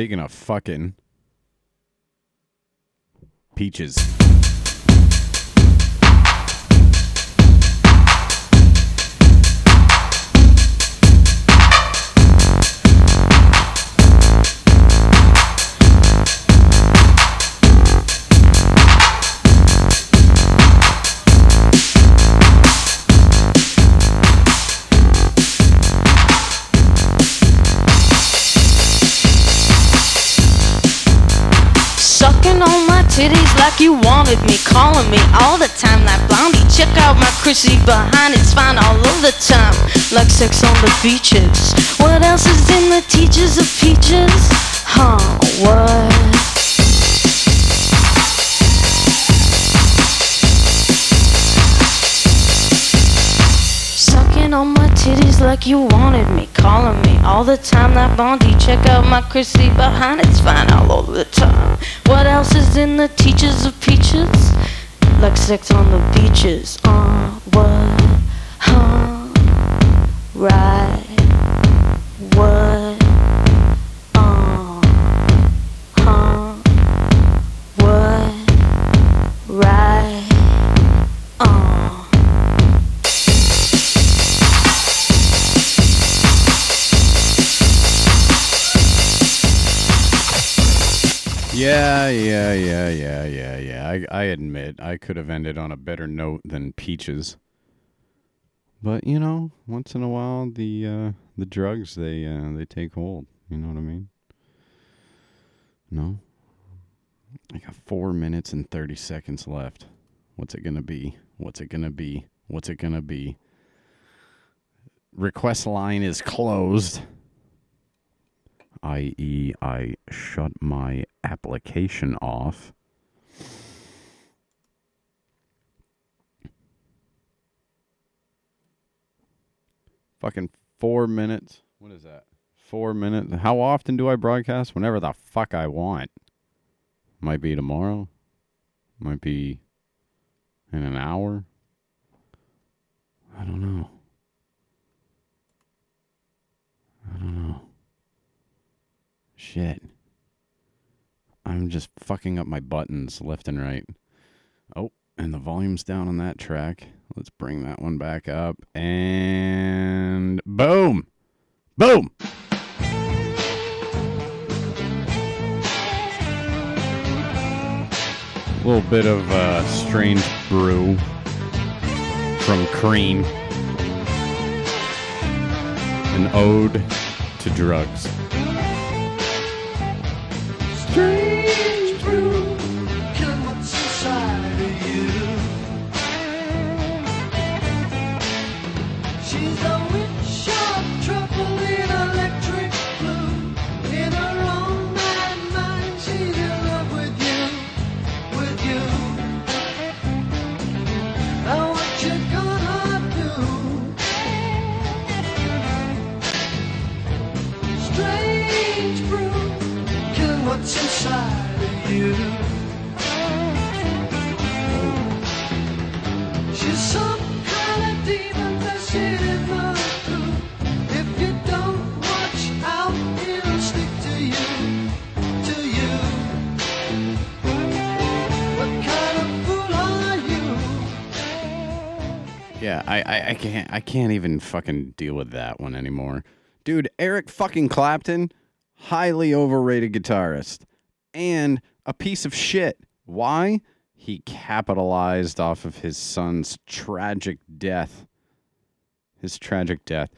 Speaking of fucking peaches. Titties like you wanted me, calling me all the time. That blondie, check out my Chrissy behind, it's fine all of the time. Like sex on the beaches. What else is in the teachers of peaches? Huh, what? Titties like you wanted me, calling me all the time. That blondie, check out my Chrissy behind, it's fine all the time. What else is in the teachers of peaches? Like sex on the beaches. Uh, what? Huh? Right. Yeah, yeah, yeah, yeah, yeah, yeah. I, I admit I could have ended on a better note than peaches. But you know, once in a while, the uh, the drugs they uh, they take hold. You know what I mean? No. I got four minutes and thirty seconds left. What's it gonna be? What's it gonna be? What's it gonna be? Request line is closed. I.e., I shut my application off. Fucking four minutes. What is that? Four minutes. How often do I broadcast? Whenever the fuck I want. Might be tomorrow. Might be in an hour. I don't know. I don't know. Shit. I'm just fucking up my buttons left and right. Oh, and the volume's down on that track. Let's bring that one back up. And boom! Boom! A little bit of uh, strange brew from Cream. An ode to drugs. Yeah, I, I, I can't I can't even fucking deal with that one anymore. Dude, Eric fucking Clapton, highly overrated guitarist. And a piece of shit. Why? He capitalized off of his son's tragic death. His tragic death.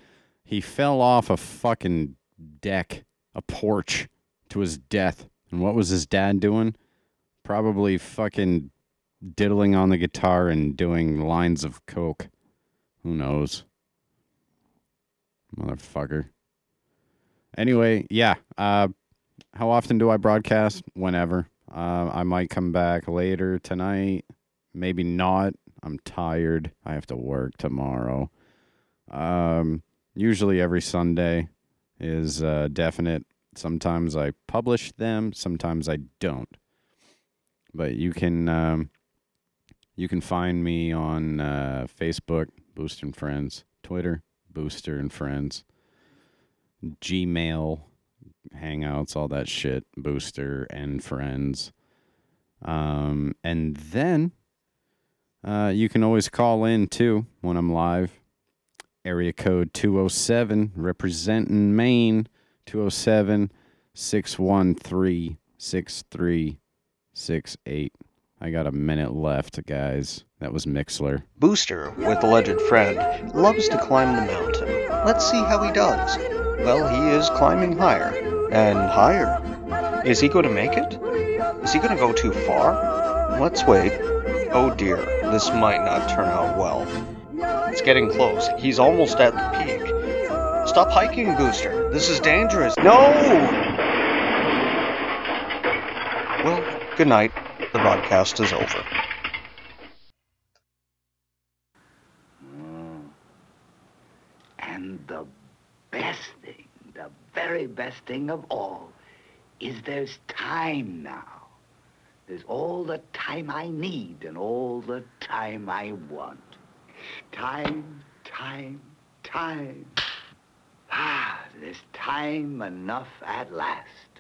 He fell off a fucking deck, a porch, to his death. And what was his dad doing? Probably fucking diddling on the guitar and doing lines of coke. Who knows? Motherfucker. Anyway, yeah. Uh, how often do I broadcast? Whenever. Uh, I might come back later tonight. Maybe not. I'm tired. I have to work tomorrow. Um, usually every Sunday is uh, definite. Sometimes I publish them. Sometimes I don't. But you can um, you can find me on uh, Facebook, Booster and Friends, Twitter, Booster and Friends, Gmail, Hangouts, all that shit, Booster and Friends. Um, and then uh, you can always call in too when I'm live. Area code 207, representing Maine, 207 613 6368. I got a minute left, guys. That was Mixler. Booster, with alleged friend, loves to climb the mountain. Let's see how he does. Well, he is climbing higher and higher. Is he going to make it? Is he going to go too far? Let's wait. Oh dear, this might not turn out well. It's getting close. He's almost at the peak. Stop hiking, Booster. This is dangerous. No! Well, good night. The broadcast is over. And the best thing, the very best thing of all, is there's time now. There's all the time I need and all the time I want. Time, time, time. Ah, there's time enough at last.